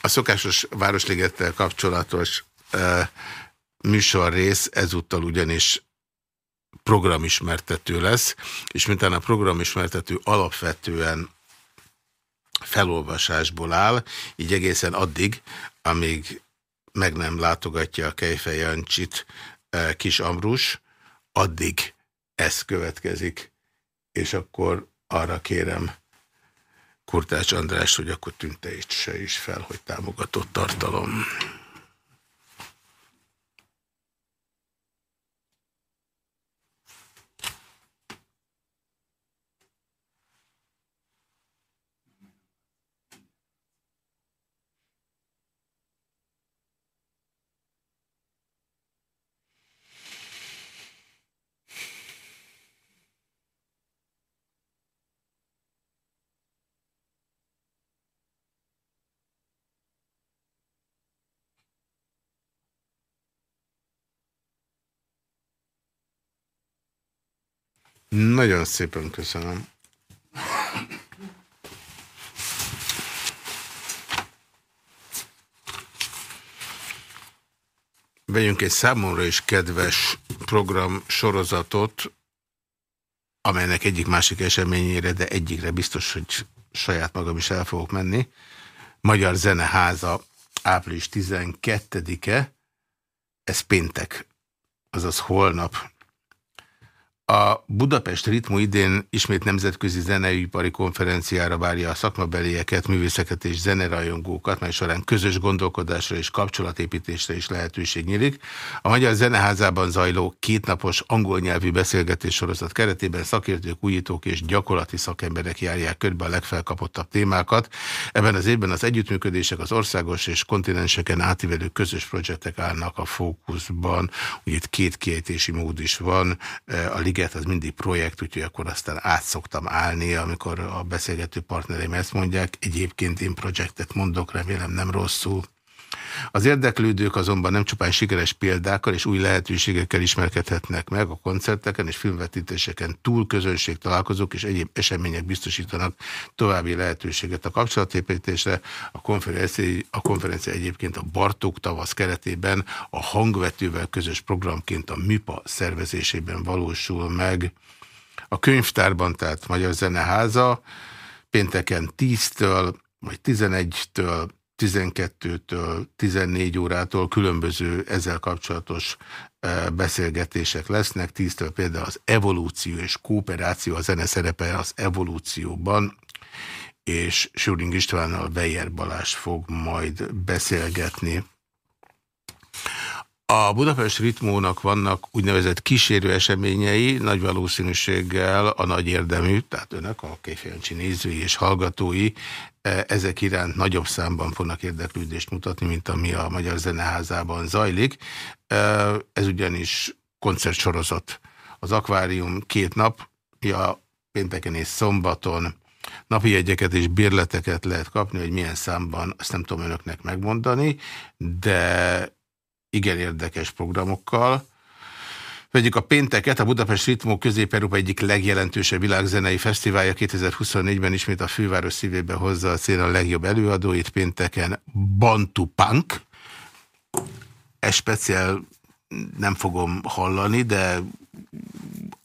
A szokásos Városligettel kapcsolatos műsorrész ezúttal ugyanis programismertető lesz, és mintán a programismertető alapvetően felolvasásból áll, így egészen addig, amíg meg nem látogatja a Kejfej Jancsit e, Kis Amrus, addig ez következik, és akkor arra kérem Kurtács András, hogy akkor tünteítse is fel, hogy támogatott tartalom. Nagyon szépen köszönöm. Vegyünk egy számomra is kedves program sorozatot, amelynek egyik másik eseményére, de egyikre biztos, hogy saját magam is el fogok menni. Magyar Zeneháza április 12-e, ez péntek, azaz holnap. A Budapest Ritmu idén ismét nemzetközi zeneipari konferenciára várja a szakmabelieket, művészeket és zenerajongókat, mely során közös gondolkodásra és kapcsolatépítésre is lehetőség nyílik. A Magyar Zeneházában zajló kétnapos angol nyelvű beszélgetés sorozat keretében szakértők, újítók és gyakorlati szakemberek járják körbe a legfelkapottabb témákat. Ebben az évben az együttműködések az országos és kontinenseken átívelő közös projektek állnak a fókuszban. Ugye itt két kiejtési mód is van, a Liga sziget az mindig projekt, úgyhogy akkor aztán át szoktam állni, amikor a beszélgető partnereim ezt mondják. Egyébként én projektet mondok, remélem nem rosszul. Az érdeklődők azonban nem csupán sikeres példákkal és új lehetőségekkel ismerkedhetnek meg a koncerteken és filmvetítéseken túl közönség találkozók és egyéb események biztosítanak további lehetőséget a kapcsolatépítésre. A konferencia, a konferencia egyébként a Bartók tavasz keretében a hangvetővel közös programként a MIPA szervezésében valósul meg. A könyvtárban, tehát Magyar Zeneháza pénteken 10-től vagy 11-től 12-től 14 órától különböző ezzel kapcsolatos e, beszélgetések lesznek. 10-től például az evolúció és kooperáció, a zene szerepe az evolúcióban, és Schuring Istvánnal Beyer Balázs fog majd beszélgetni. A Budapest ritmónak vannak úgynevezett kísérő eseményei, nagy valószínűséggel a nagy érdemű, tehát önök, a Kéfjancsi nézői és hallgatói, e, ezek iránt nagyobb számban fognak érdeklődést mutatni, mint ami a Magyar Zeneházában zajlik. E, ez ugyanis koncertsorozat. Az akvárium két nap, ja, pénteken és szombaton napi jegyeket és bérleteket lehet kapni, hogy milyen számban, azt nem tudom önöknek megmondani, de igen érdekes programokkal. Vegyük a pénteket, a Budapest Ritmó Közép-Európa egyik legjelentősebb világzenei fesztiválja 2024-ben ismét a főváros szívébe hozza a cél a legjobb előadóit pénteken Bantu Punk. Ez speciál nem fogom hallani, de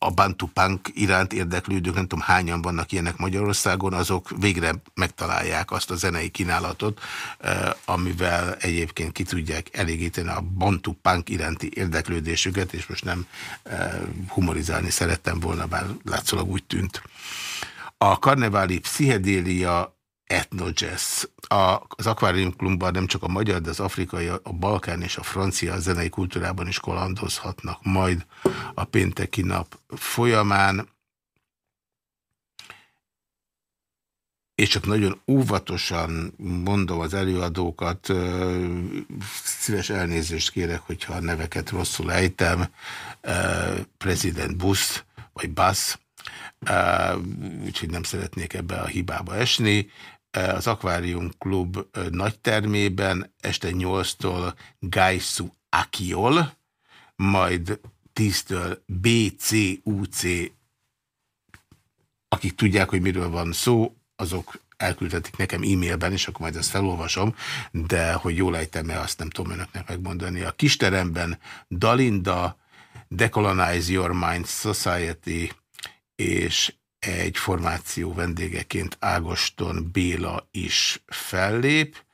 a Bantu Punk iránt érdeklődők, nem tudom hányan vannak ilyenek Magyarországon, azok végre megtalálják azt a zenei kínálatot, eh, amivel egyébként ki tudják elégíteni a Bantu Punk iránti érdeklődésüket, és most nem eh, humorizálni szerettem volna, bár látszólag úgy tűnt. A karneváli pszichedélia etnojazz. Az Aquarium Klubban nem csak a magyar, de az afrikai, a balkán és a francia zenei kultúrában is kalandozhatnak majd a pénteki nap folyamán. és csak nagyon óvatosan mondom az előadókat, szíves elnézést kérek, hogyha a neveket rosszul ejtem, President Bush, vagy Bass, úgyhogy nem szeretnék ebbe a hibába esni az Aquarium Klub nagy termében este 8-tól Gaisu Akiol, majd 10-től BCUC, akik tudják, hogy miről van szó, azok elküldhetik nekem e-mailben, és akkor majd ezt felolvasom, de hogy jól ejtem-e, azt nem tudom önöknek megmondani. A kisteremben Dalinda, Decolonize Your Mind Society és egy formáció vendégeként Ágoston Béla is fellép.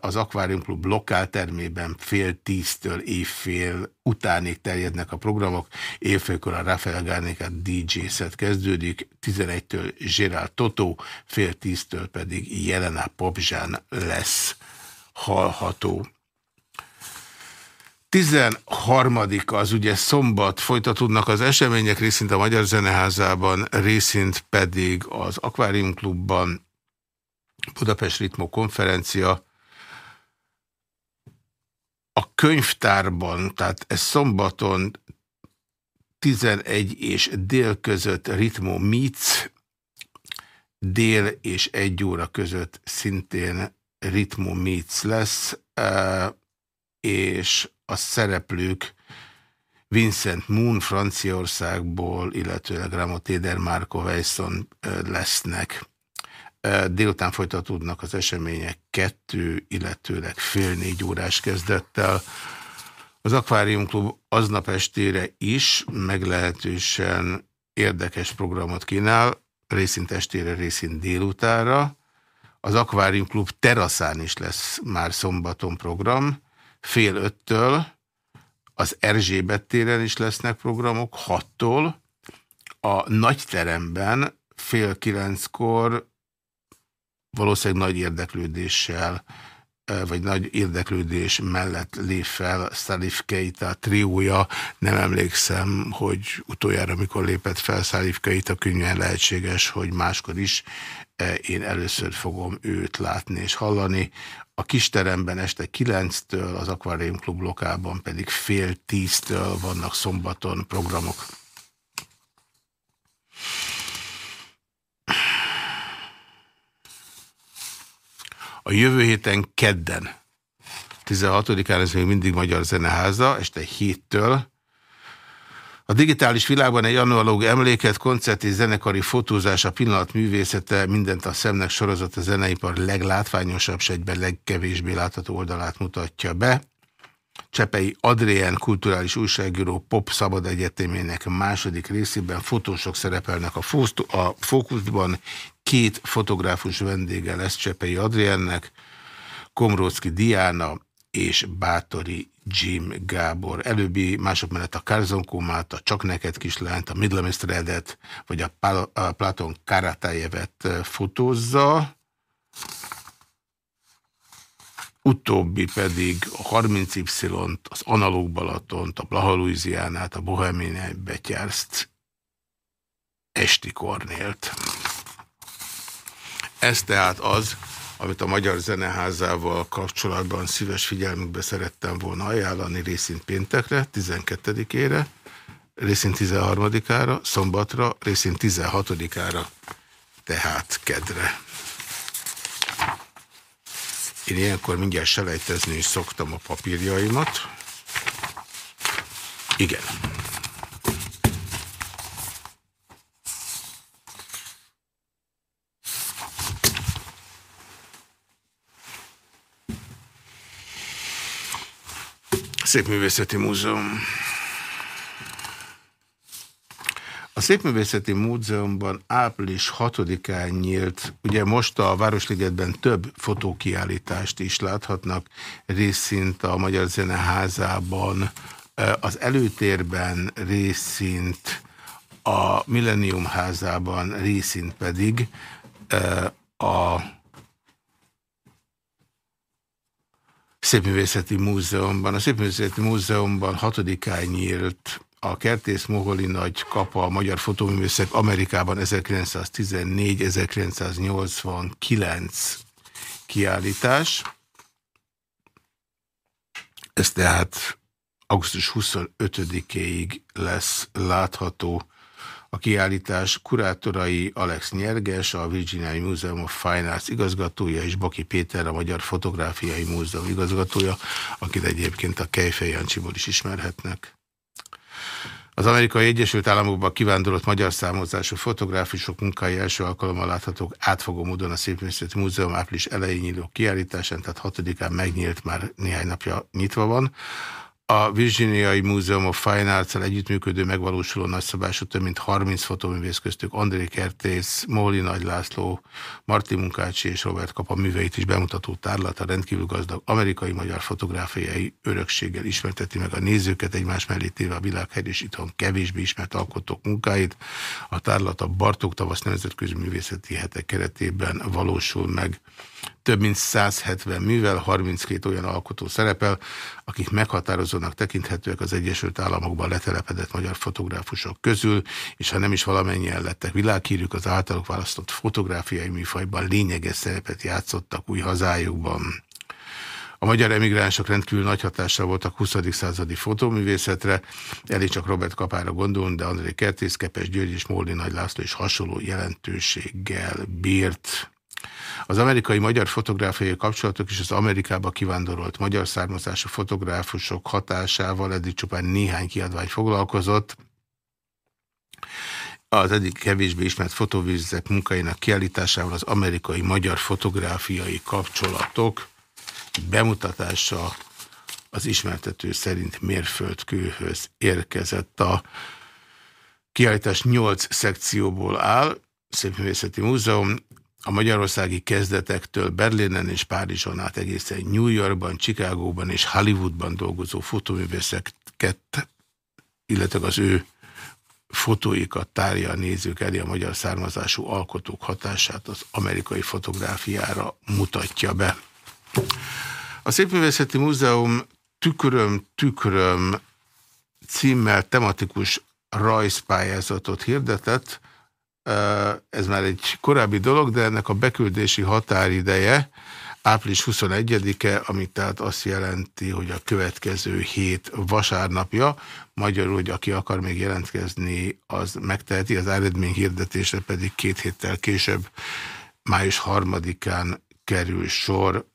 Az Aquarium Club lokáltermében fél tíztől évfél utánig terjednek a programok. Évfélkor a Rafael Garnica DJ set kezdődik, 11-től Gérald Toto, fél tíztől pedig Jelena Popzsán lesz hallható. 13 az ugye szombat folytatódnak az események, részint a Magyar Zeneházában, részint pedig az Aquarium Klubban, Budapest Ritmo konferencia, a könyvtárban, tehát ez szombaton 11 és dél között Ritmo Meets, dél és egy óra között szintén Ritmo Meets lesz, eh, és a szereplők Vincent Moon Franciaországból, illetőleg Ramo Téder Weisson lesznek. Délután folytatódnak az események kettő, illetőleg fél négy órás kezdettel. Az Aquarium Klub aznap estére is meglehetősen érdekes programot kínál, részint estére, részint délutára. az Aquarium Klub teraszán is lesz már szombaton program, fél öttől, az Erzsébet téren is lesznek programok, hattól, a nagy teremben fél kilenckor valószínűleg nagy érdeklődéssel vagy nagy érdeklődés mellett lép fel Salif Keita triója. Nem emlékszem, hogy utoljára, amikor lépett fel Salif Keita, könnyen lehetséges, hogy máskor is én először fogom őt látni és hallani. A kisteremben este 9-től, az Aquarium Klub lokában pedig fél tíztől vannak szombaton programok. A jövő héten kedden, 16-án, ez még mindig Magyar Zeneháza, este 7-től, a digitális világban egy analóg emléket, koncert és zenekari fotózás, a pillanat művészete, mindent a szemnek sorozat a zeneipar leglátványosabb, s egyben legkevésbé látható oldalát mutatja be. Csepei Adrien kulturális újságíró Pop Szabad Egyetemének második részében fotósok szerepelnek a, a fókuszban, két fotográfus vendége lesz Csepei Adriennek, Komrócki Diana és Bátori Jim Gábor. Előbbi mások mellett a Carzon Kumát, a Csak neked kislányt, a Midlemistredet, vagy a, Pal a Platon Karatájevet fotózza. Utóbbi pedig a 30Y-t, az Analóg Balatont, a Blaha a Bohemian Betyárszt, Esti Kornélt. Ez tehát az, amit a Magyar Zeneházával kapcsolatban szíves figyelmükbe szerettem volna ajánlani részint péntekre, 12-ére, részint 13-ára, szombatra, részint 16-ára, tehát kedre. Én ilyenkor mindjárt selejtezni is szoktam a papírjaimat. Igen. Szépművészeti Múzeum. A Szépművészeti Múzeumban április 6-án nyílt, ugye most a Városligetben több fotókiállítást is láthatnak, részint a Magyar Zeneházában, az előtérben részint a Millennium házában, részint pedig a Szépművészeti Múzeumban. A Szépművészeti Múzeumban hatodikán nyílt a Kertész Moholi nagy kapa a magyar fotóművészek Amerikában 1914-1989 kiállítás. Ez tehát augusztus 25-ig lesz látható a kiállítás kurátorai Alex Nyerges, a Virginia Museum of Fine Arts igazgatója, és Baki Péter, a Magyar Fotográfiai Múzeum igazgatója, akit egyébként a Kejfej Jancsiból is ismerhetnek. Az Amerikai Egyesült Államokban kivándorolt magyar számozású fotográfusok munkái első alkalommal láthatók átfogó módon a Szépművészeti Múzeum április elején nyíló kiállításán, tehát 6-án megnyílt, már néhány napja nyitva van. A Virginiai Múzeum of Fine Arts-el együttműködő megvalósuló nagyszabású több mint 30 fotóművész köztük André Kertész, Móli Nagy László, Marti Munkácsi és Robert Kapa műveit is bemutató tárlata rendkívül gazdag amerikai-magyar fotográfiai örökséggel ismerteti meg a nézőket egymás mellé téve a világhely és itthon kevésbé ismert alkotók munkáit. A tárlata Bartók Tavasz Nemzetközi Művészeti Hetek keretében valósul meg. Több mint 170 művel, 32 olyan alkotó szerepel, akik meghatározónak tekinthetőek az Egyesült Államokban letelepedett magyar fotográfusok közül, és ha nem is valamennyien lettek világhírük, az általuk választott fotográfiai műfajban lényeges szerepet játszottak új hazájukban. A magyar emigránsok rendkívül nagy hatással voltak 20. századi fotóművészetre, elég csak Robert Kapára gondolni, de André Kertész, Kepes György és Móldi Nagy László is hasonló jelentőséggel bírt. Az amerikai-magyar fotográfiai kapcsolatok és az Amerikába kivándorolt magyar származású fotográfusok hatásával eddig csupán néhány kiadvány foglalkozott. Az eddig kevésbé ismert fotóvizek munkainak kiállításával az amerikai-magyar fotográfiai kapcsolatok bemutatása az ismertető szerint mérföldkőhöz érkezett. A kiállítás nyolc szekcióból áll, Szépművészeti Múzeum, a magyarországi kezdetektől Berlinen és Párizson át egészen New Yorkban, Chicagóban és Hollywoodban dolgozó fotóművészeket, illetve az ő fotóikat tárja a nézők elé a magyar származású alkotók hatását az amerikai fotográfiára mutatja be. A Szépművészeti Múzeum Tükröm, Tükröm címmel tematikus rajzpályázatot hirdetett. Ez már egy korábbi dolog, de ennek a beküldési határideje április 21-e, ami tehát azt jelenti, hogy a következő hét vasárnapja, magyarul, hogy aki akar még jelentkezni, az megteheti, az eredmény hirdetésre pedig két héttel később, május 3-án kerül sor.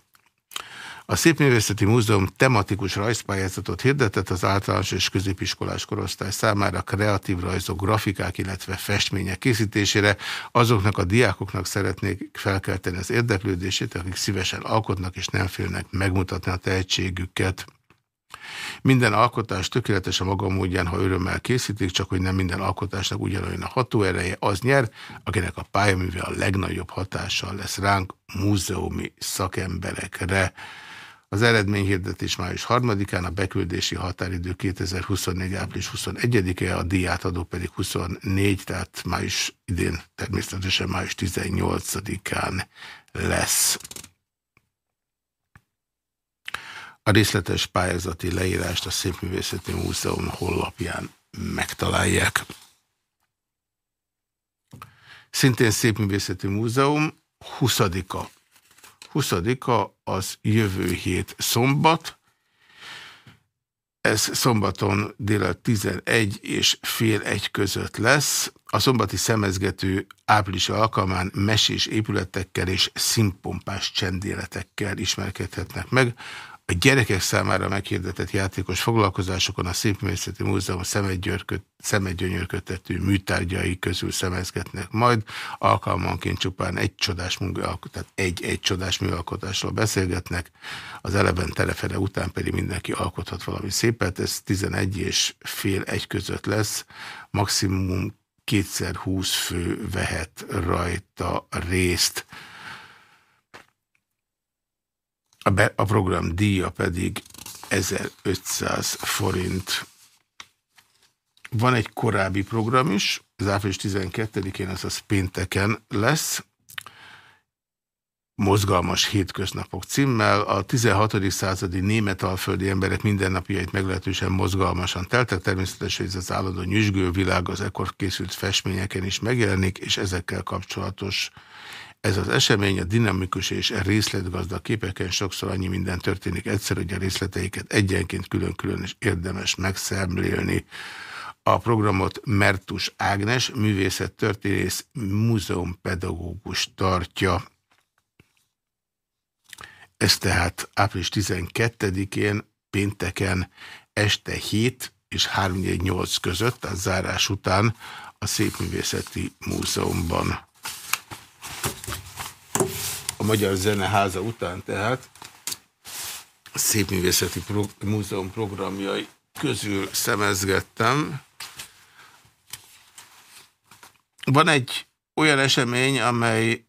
A Szépművészeti Múzeum tematikus rajzpályázatot hirdetett az általános és középiskolás korosztály számára kreatív rajzok, grafikák, illetve festmények készítésére. Azoknak a diákoknak szeretnék felkelteni az érdeklődését, akik szívesen alkotnak és nem félnek megmutatni a tehetségüket. Minden alkotás tökéletes a maga módján, ha örömmel készítik, csak hogy nem minden alkotásnak ugyanolyan a hatóereje, az nyer, akinek a pályaműve a legnagyobb hatással lesz ránk múzeumi szakemberekre. Az eredményhirdetés május 3-án, a beküldési határidő 2024. április 21-e, a díjátadó pedig 24, tehát május idén természetesen május 18-án lesz. A részletes pályázati leírást a Szépművészeti Múzeum honlapján megtalálják. Szintén Szépművészeti Múzeum 20-a 20-a az jövő hét szombat. Ez szombaton délután 11 és fél egy között lesz. A szombati szemezgető április alkalmán mesés épületekkel és színpompás csendéletekkel ismerkedhetnek meg. A gyerekek számára meghirdetett játékos foglalkozásokon a Szépművészeti Múzeum szemegyönyörködtető műtárgyai közül szemezgetnek majd. Alkalmanként csupán egy csodás tehát egy-egy csodás műalkotásról beszélgetnek. Az eleven telefele után pedig mindenki alkothat valami szépet. Ez 11 és fél egy között lesz. Maximum kétszer 20 fő vehet rajta részt. A, be, a program díja pedig 1500 forint. Van egy korábbi program is, az április 12-én, az az pénteken lesz, mozgalmas hétköznapok címmel. A 16. századi német alföldi emberek mindennapjait meglehetősen mozgalmasan teltek. Természetesen ez az állandó nyüzsgő világ az ekkor készült festményeken is megjelenik, és ezekkel kapcsolatos ez az esemény a dinamikus és részletgazda képeken sokszor annyi minden történik egyszer, hogy a részleteiket egyenként külön-külön is érdemes megszemlélni. A programot Mertus Ágnes, művészettörténész, múzeumpedagógus tartja. Ez tehát április 12-én, pénteken este 7 és 3-8 között, a zárás után a Szépművészeti Múzeumban a Magyar Zeneháza után tehát a Szépművészeti Pro Múzeum programjai közül szemezgettem. Van egy olyan esemény, amely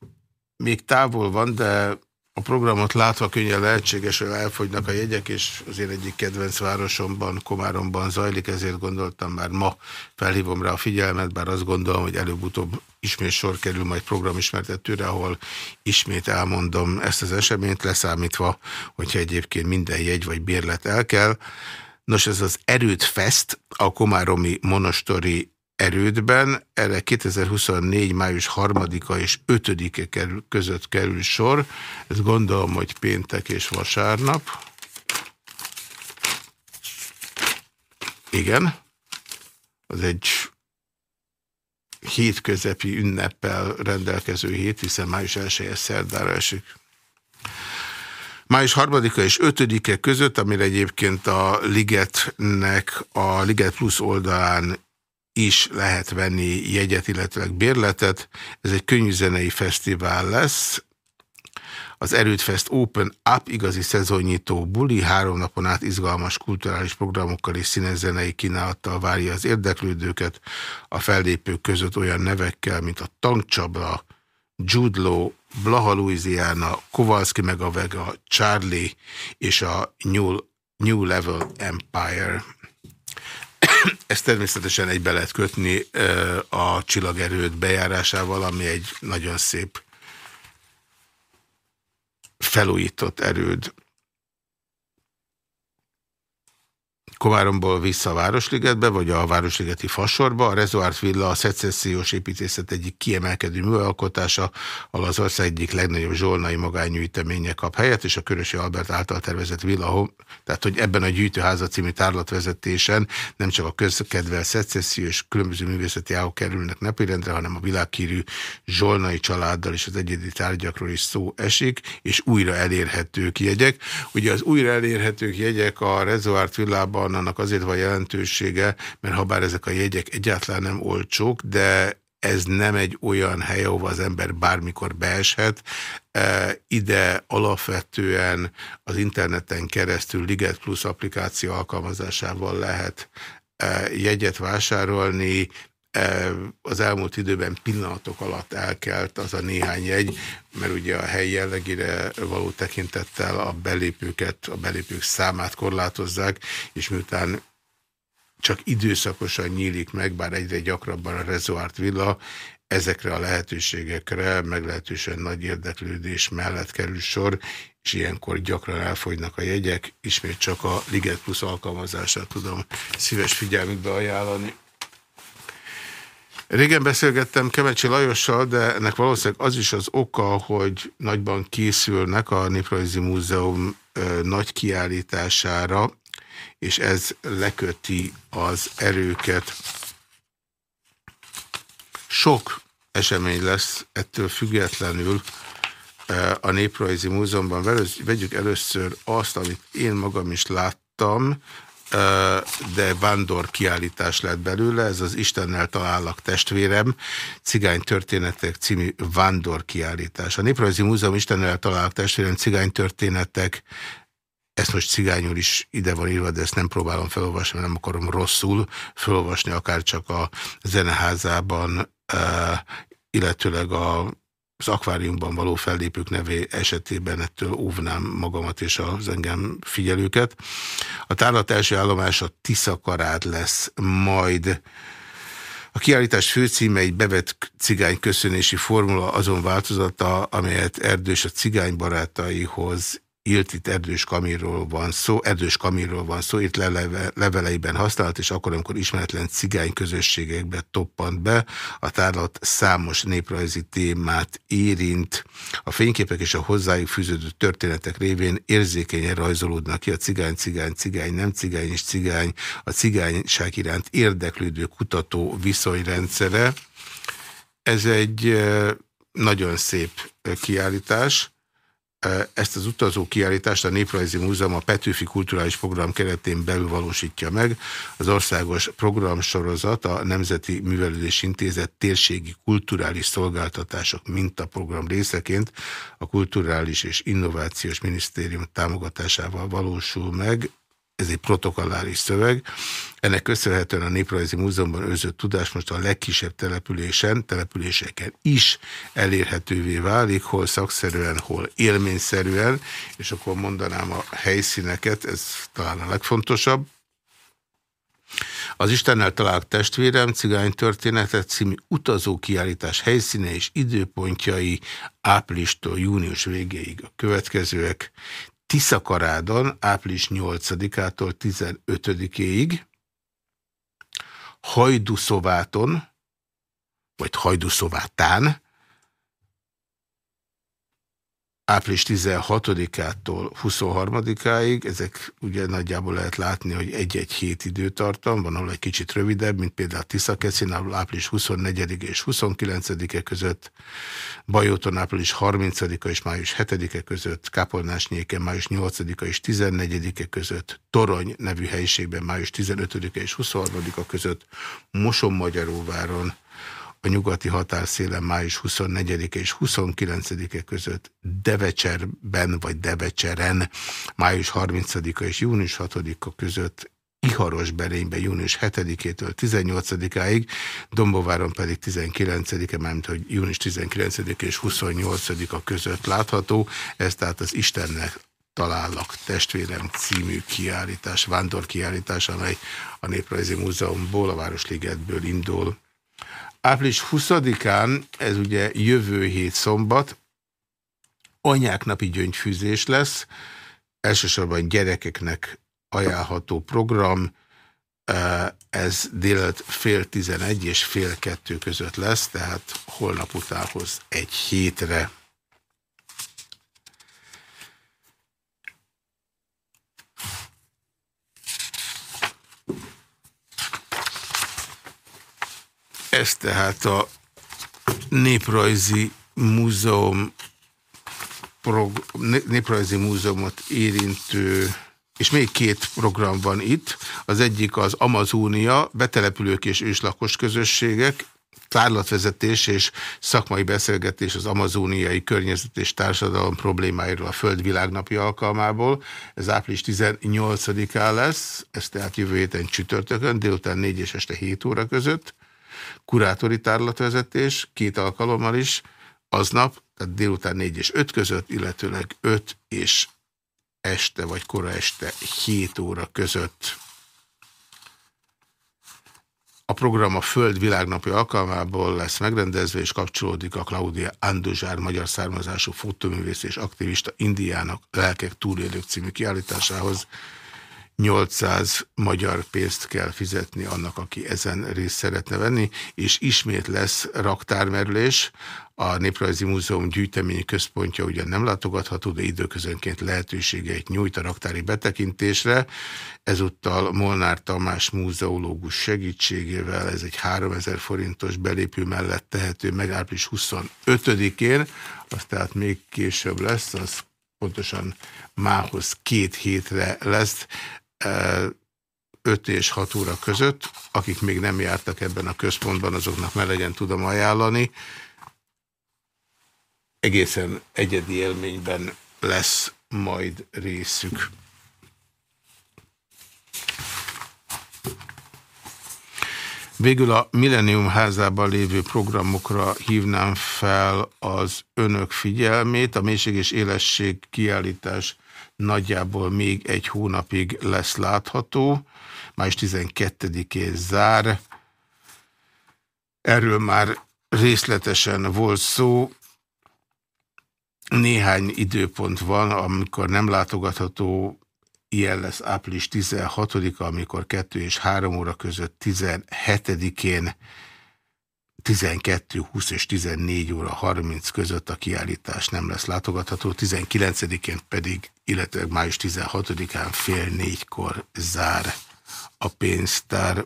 még távol van, de a programot látva könnyen lehetséges, hogy elfogynak a jegyek, és azért egyik kedvenc városomban, Komáromban zajlik, ezért gondoltam már ma felhívom rá a figyelmet, bár azt gondolom, hogy előbb-utóbb ismét sor kerül majd programismertetőre, ahol ismét elmondom ezt az eseményt, leszámítva, hogyha egyébként minden jegy vagy bérlet el kell. Nos, ez az Erőt Fest, a Komáromi Monostori erődben. Erre 2024. május 3-a és 5-e kerül, között kerül sor. Ez gondolom, hogy péntek és vasárnap. Igen. Az egy hétközepi ünneppel rendelkező hét, hiszen május 1 szerdára esik. Május 3-a és 5-e között, amire egyébként a Ligetnek a Liget Plus oldalán is lehet venni jegyet, illetve bérletet. Ez egy könyvzenei fesztivál lesz. Az Erődfest Open Up igazi szezonnyitó buli, három napon át izgalmas kulturális programokkal és színezenei kínálattal várja az érdeklődőket. A fellépők között olyan nevekkel, mint a Tankcsabla, Judlo, Blaha Louisiana, Kowalski meg a Vega, Charlie és a New, New Level Empire. Ezt természetesen egybe lehet kötni a csillagerőt bejárásával, ami egy nagyon szép felújított erőd. Komáromból vissza a Városligetbe, vagy a Városligeti Fasorba. A Rezoárt Villa a szecessziós építészet egyik kiemelkedő műalkotása, ahol az ország egyik legnagyobb zsolnai magánygyűjteménye kap helyet, és a Körösi Albert által tervezett villa, tehát hogy ebben a gyűjtőháza című tárlatvezetésen nem csak a közkedvel szecesszió különböző művészeti ágok kerülnek napirendre, hanem a világhírű zsolnai családdal és az egyedi tárgyakról is szó esik, és újra elérhetők jegyek. Ugye az újra elérhetők jegyek a Rezoárt Villában annak azért van jelentősége, mert ha bár ezek a jegyek egyáltalán nem olcsók, de ez nem egy olyan hely, ahova az ember bármikor beeshet. E, ide alapvetően az interneten keresztül Liget Plus applikáció alkalmazásával lehet e, jegyet vásárolni, az elmúlt időben pillanatok alatt elkelt az a néhány jegy, mert ugye a hely jellegére való tekintettel a belépőket, a belépők számát korlátozzák, és miután csak időszakosan nyílik meg, bár egyre gyakrabban a Rezoárt Villa, ezekre a lehetőségekre meglehetősen nagy érdeklődés mellett kerül sor, és ilyenkor gyakran elfogynak a jegyek. Ismét csak a Liget Plus alkalmazását tudom szíves figyelmükbe ajánlani. Régen beszélgettem Kemecsi Lajossal, de ennek valószínűleg az is az oka, hogy nagyban készülnek a Néprajzi Múzeum nagy kiállítására, és ez leköti az erőket. Sok esemény lesz ettől függetlenül a Néprajzi Múzeumban. Vegyük először azt, amit én magam is láttam, de vándor kiállítás lett belőle, ez az Istennel talállak testvérem, Cigány történetek című vándor kiállítás. A Néprajzi Múzeum Istennel talállak testvérem Cigány történetek ezt most cigányul is ide van írva, de ezt nem próbálom felolvasni, mert nem akarom rosszul felolvasni, akár csak a zeneházában, illetőleg a az akváriumban való fellépők nevé esetében ettől óvnám magamat és az engem figyelőket. A tárlat első állomása Tiszakarád lesz majd a kiállítás főcíme egy bevett cigány köszönési formula azon változata, amelyet Erdős a cigány barátaihoz írt itt Erdős Kamilról van szó, Erdős Kamilról van szó, itt leleve, leveleiben használat, és akkor, amikor ismeretlen cigány közösségekbe toppant be, a tárlat számos néprajzi témát érint. A fényképek és a hozzájuk fűződő történetek révén érzékenyen rajzolódnak ki a cigány, cigány, cigány, nem cigány és cigány, a cigányság iránt érdeklődő kutató viszonyrendszere. Ez egy eh, nagyon szép eh, kiállítás, ezt az utazó kiállítást a Néprajzi Múzeum a Petőfi Kulturális Program keretén belül valósítja meg. Az országos programsorozat a Nemzeti Művelődés Intézet térségi kulturális szolgáltatások mintaprogram részeként a Kulturális és Innovációs Minisztérium támogatásával valósul meg ez egy protokolláris szöveg. Ennek köszönhetően a Néprajzi Múzeumban őrzött tudás most a legkisebb településen, településeken is elérhetővé válik, hol szakszerűen, hol élményszerűen, és akkor mondanám a helyszíneket, ez talán a legfontosabb. Az Istennel talált testvérem cigány történetet című utazó kiállítás helyszíne és időpontjai áprilistól június végéig a következőek. Tiszakarádon április 8-ától 15-éig, Hajduszováton, vagy Hajduszovátán április 16-ától 23-áig, ezek ugye nagyjából lehet látni, hogy egy-egy hét időtartam, van ahol egy kicsit rövidebb, mint például Tiszakeszin, ahol április 24 és 29-e között, Bajóton április 30-a és május 7-e között, Kápolnásnyéken május 8-a és 14-e között, Torony nevű helyiségben május 15-e és 23-a között, Moson-Magyaróváron, a nyugati határszélen május 24-e és 29-e között, Devecserben vagy Devecseren május 30-a és június 6-a között, Iharos Berényben június 7-től 18-áig, Dombováron pedig 19-e, mármint hogy június 19 és 28-a között látható. Ez tehát az Istennek Talállak testvérem című kiállítás, vándorkiállítás, amely a Néprajzi Múzeumból, a Városligetből indul. Április 20-án, ez ugye jövő hét szombat, anyák napi gyöngyfűzés lesz, elsősorban gyerekeknek ajánlható program, ez délelt fél tizenegy és fél kettő között lesz, tehát holnap utánhoz egy hétre. Ez tehát a Néprajzi Múzeum Néprajzi Múzeumot érintő és még két program van itt. Az egyik az Amazónia, betelepülők és őslakos közösségek, tárlatvezetés és szakmai beszélgetés az amazóniai környezet és társadalom problémáiról a Föld világnapja alkalmából. Ez április 18-án lesz, ez tehát jövő héten csütörtökön, délután 4 és este 7 óra között. Kurátori tárlatvezetés, két alkalommal is, aznap, tehát délután 4 és 5 között, illetőleg 5 és este vagy kora este 7 óra között. A program a Föld világnapja alkalmából lesz megrendezve, és kapcsolódik a Claudia Anduzsár magyar származású fotóművész és aktivista Indiának Lelkek túlélők című kiállításához. 800 magyar pénzt kell fizetni annak, aki ezen részt szeretne venni, és ismét lesz raktármerülés. A Néprajzi Múzeum gyűjteményi központja ugyan nem látogatható, de időközönként lehetőségeit nyújt a raktári betekintésre. Ezúttal Molnár Tamás múzeológus segítségével ez egy 3000 forintos belépő mellett tehető meg április 25-én, az tehát még később lesz, az pontosan mához két hétre lesz. 5 és 6 óra között. Akik még nem jártak ebben a központban, azoknak melegen tudom ajánlani. Egészen egyedi élményben lesz majd részük. Végül a Millennium házában lévő programokra hívnám fel az önök figyelmét. A mélység és élesség kiállítás nagyjából még egy hónapig lesz látható. Május 12-én zár. Erről már részletesen volt szó. Néhány időpont van, amikor nem látogatható, ilyen lesz április 16-a, amikor 2 és 3 óra között 17-én 12, 20 és 14 óra 30 között a kiállítás nem lesz látogatható, 19-én pedig, illetve május 16-án fél négykor zár a pénztár.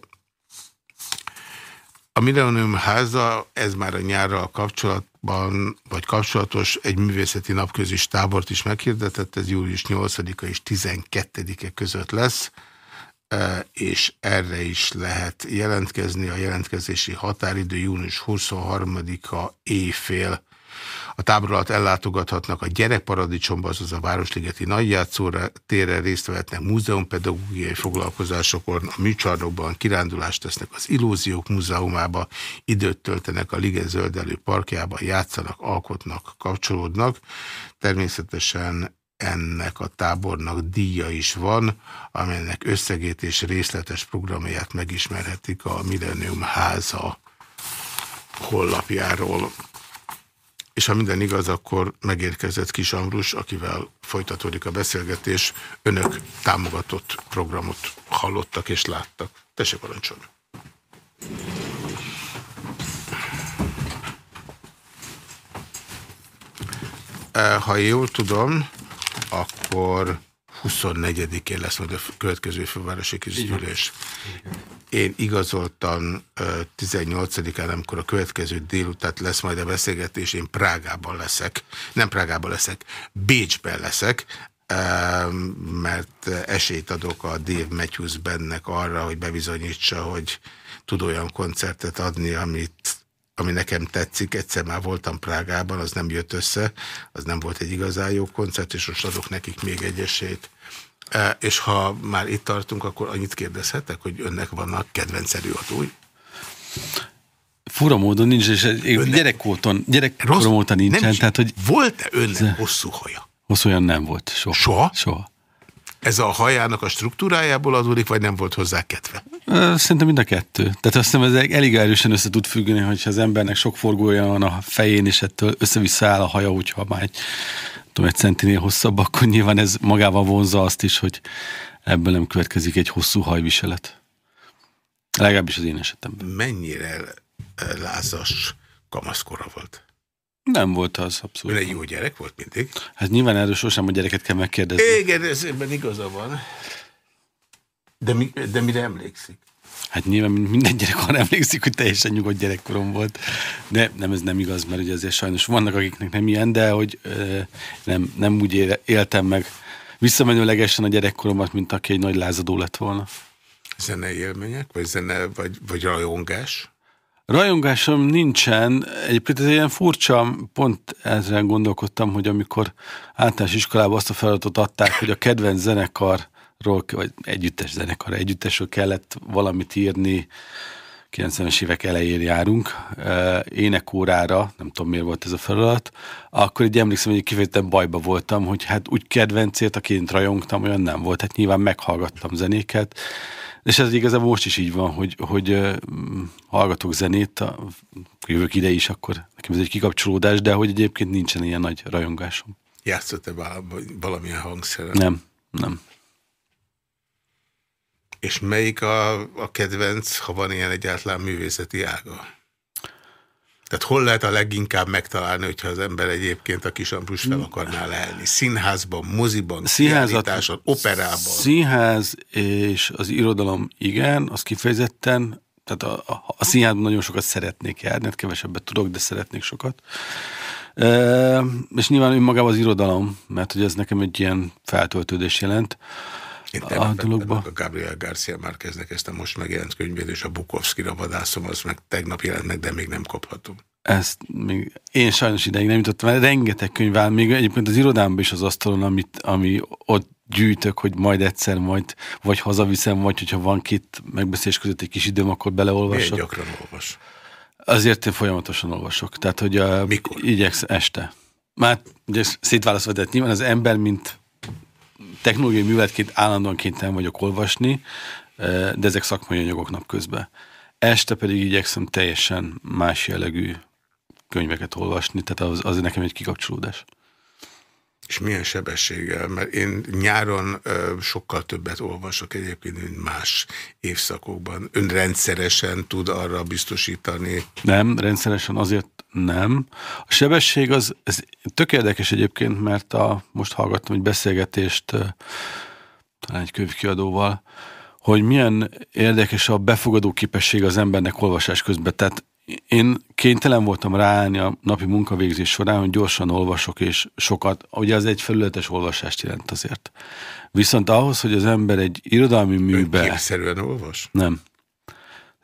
A Millennium háza, ez már a nyárral kapcsolatban, vagy kapcsolatos, egy művészeti napközis tábort is meghirdetett, ez július 8-a és 12-e között lesz és erre is lehet jelentkezni. A jelentkezési határidő június 23-a éjfél. A tábor alatt ellátogathatnak a gyerekparadicsomba, azaz a Városligeti Nagyjátszóra térre részt vehetnek múzeumpedagógiai foglalkozásokon, a műcsarnokban kirándulást tesznek az Illúziók Múzeumába, időt töltenek a Liget Zöldelő Parkjába, játszanak, alkotnak, kapcsolódnak. Természetesen ennek a tábornak díja is van, amelynek összegét és részletes programját megismerhetik a Millennium háza hollapjáról. És ha minden igaz, akkor megérkezett Kis Ambrus, akivel folytatódik a beszélgetés. Önök támogatott programot hallottak és láttak. Tessék parancsolni! Eh, ha jól tudom, akkor 24-én lesz majd a következő fővárosi közgyűlés. Én igazoltam 18-án, amikor a következő délután lesz majd a beszélgetés, én Prágában leszek. Nem Prágában leszek, Bécsben leszek, mert esélyt adok a Dave Matthews bennek arra, hogy bebizonyítsa, hogy tud olyan koncertet adni, amit ami nekem tetszik, egyszer már voltam Prágában, az nem jött össze, az nem volt egy igazán jó koncert, és most adok nekik még egy esélyt. És ha már itt tartunk, akkor annyit kérdezhetek, hogy önnek vannak kedvenc előadói? Fura módon nincs, és gyerekkorton, gyerekkorom óta nincsen. Nem, tehát, hogy volt-e önnek hosszú haja? Hosszú olyan nem volt, soha. Soha? Soha. Ez a hajának a struktúrájából adódik, vagy nem volt hozzá kedve? Szerintem mind a kettő. Tehát azt hiszem, ez elég erősen össze tud függeni, hogyha az embernek sok forgója van a fején, és ettől össze-vissza áll a haja, úgyha már egy, tudom, egy centinél hosszabb, akkor nyilván ez magával vonza azt is, hogy ebből nem következik egy hosszú hajviselet. Legalábbis az én esetemben. Mennyire lázas kamaszkora volt? Nem volt az, abszolút. Ön egy jó gyerek volt mindig? Hát nyilván erről sosem a gyereket kell megkérdezni. Igen, ebben igaza van. De, mi, de mire emlékszik? Hát nyilván minden gyerek arra emlékszik, hogy teljesen nyugodt gyerekkorom volt. De nem, ez nem igaz, mert ugye azért sajnos vannak, akiknek nem ilyen, de hogy ö, nem, nem úgy éltem meg visszamenőlegesen a gyerekkoromat, mint aki egy nagy lázadó lett volna. Zene élmények, vagy zene, vagy, vagy rajongás? Rajongásom nincsen. Egyébként ez ilyen furcsa, pont ezzel gondolkodtam, hogy amikor általános iskolában azt a feladatot adták, hogy a kedvenc zenekarról, vagy együttes zenekar, együttesről kellett valamit írni, 90-es évek elején járunk, énekórára, nem tudom miért volt ez a feladat, akkor így emlékszem, hogy kifejezetten bajba voltam, hogy hát úgy kedvencét, aként rajongtam, olyan nem volt. Hát nyilván meghallgattam zenéket, és ez igazából most is így van, hogy, hogy hallgatok zenét, a, jövök ide is, akkor nekem ez egy kikapcsolódás, de hogy egyébként nincsen ilyen nagy rajongásom. Játszott-e valamilyen hangszeren? Nem, nem. És melyik a, a kedvenc, ha van ilyen egyáltalán művészeti ága? Tehát hol lehet a leginkább megtalálni, hogyha az ember egyébként a Kisambrus fel akarná leelni? Színházban, moziban, Színházat, operában? Színház és az irodalom igen, az kifejezetten, tehát a, a, a színházban nagyon sokat szeretnék járni, hát kevesebbet tudok, de szeretnék sokat. E, és nyilván önmagában az irodalom, mert hogy ez nekem egy ilyen feltöltődés jelent. Én a dologba. A Gabriel Garcia Márqueznek ezt a most megjelent könyvét, és a Bukowski-ra vadászom, az meg tegnap jelent meg, de még nem kaphatom. Ezt még én sajnos ideig nem jutottam el, rengeteg könyv áll, még egyébként az irodámban is az asztalon, amit, ami ott gyűjtök, hogy majd egyszer, majd vagy hazaviszem, vagy hogyha van két megbeszélés között egy kis időm, akkor beleolvasok. Milyen gyakran olvas? Azért én folyamatosan olvasok. Tehát, hogy a, Mikor? Igyeksz este. Már ugye szétválasztva, tehát nyilván az ember, mint technológiai műveletként állandóan kénytelen vagyok olvasni, de ezek szakmai anyagok napközben. Este pedig igyekszem teljesen más jellegű könyveket olvasni, tehát az, az nekem egy kikapcsolódás. És milyen sebességgel? Mert én nyáron ö, sokkal többet olvasok egyébként, mint más évszakokban. Ön rendszeresen tud arra biztosítani? Nem, rendszeresen azért nem. A sebesség az, ez tök érdekes egyébként, mert a, most hallgattam egy beszélgetést talán egy könyvkiadóval, hogy milyen érdekes a befogadó képesség az embernek olvasás közben. Tehát én kénytelen voltam ráállni a napi munkavégzés során, hogy gyorsan olvasok, és sokat, ugye az egy felületes olvasást jelent azért. Viszont ahhoz, hogy az ember egy irodalmi műbe... Képszerűen olvas? Nem.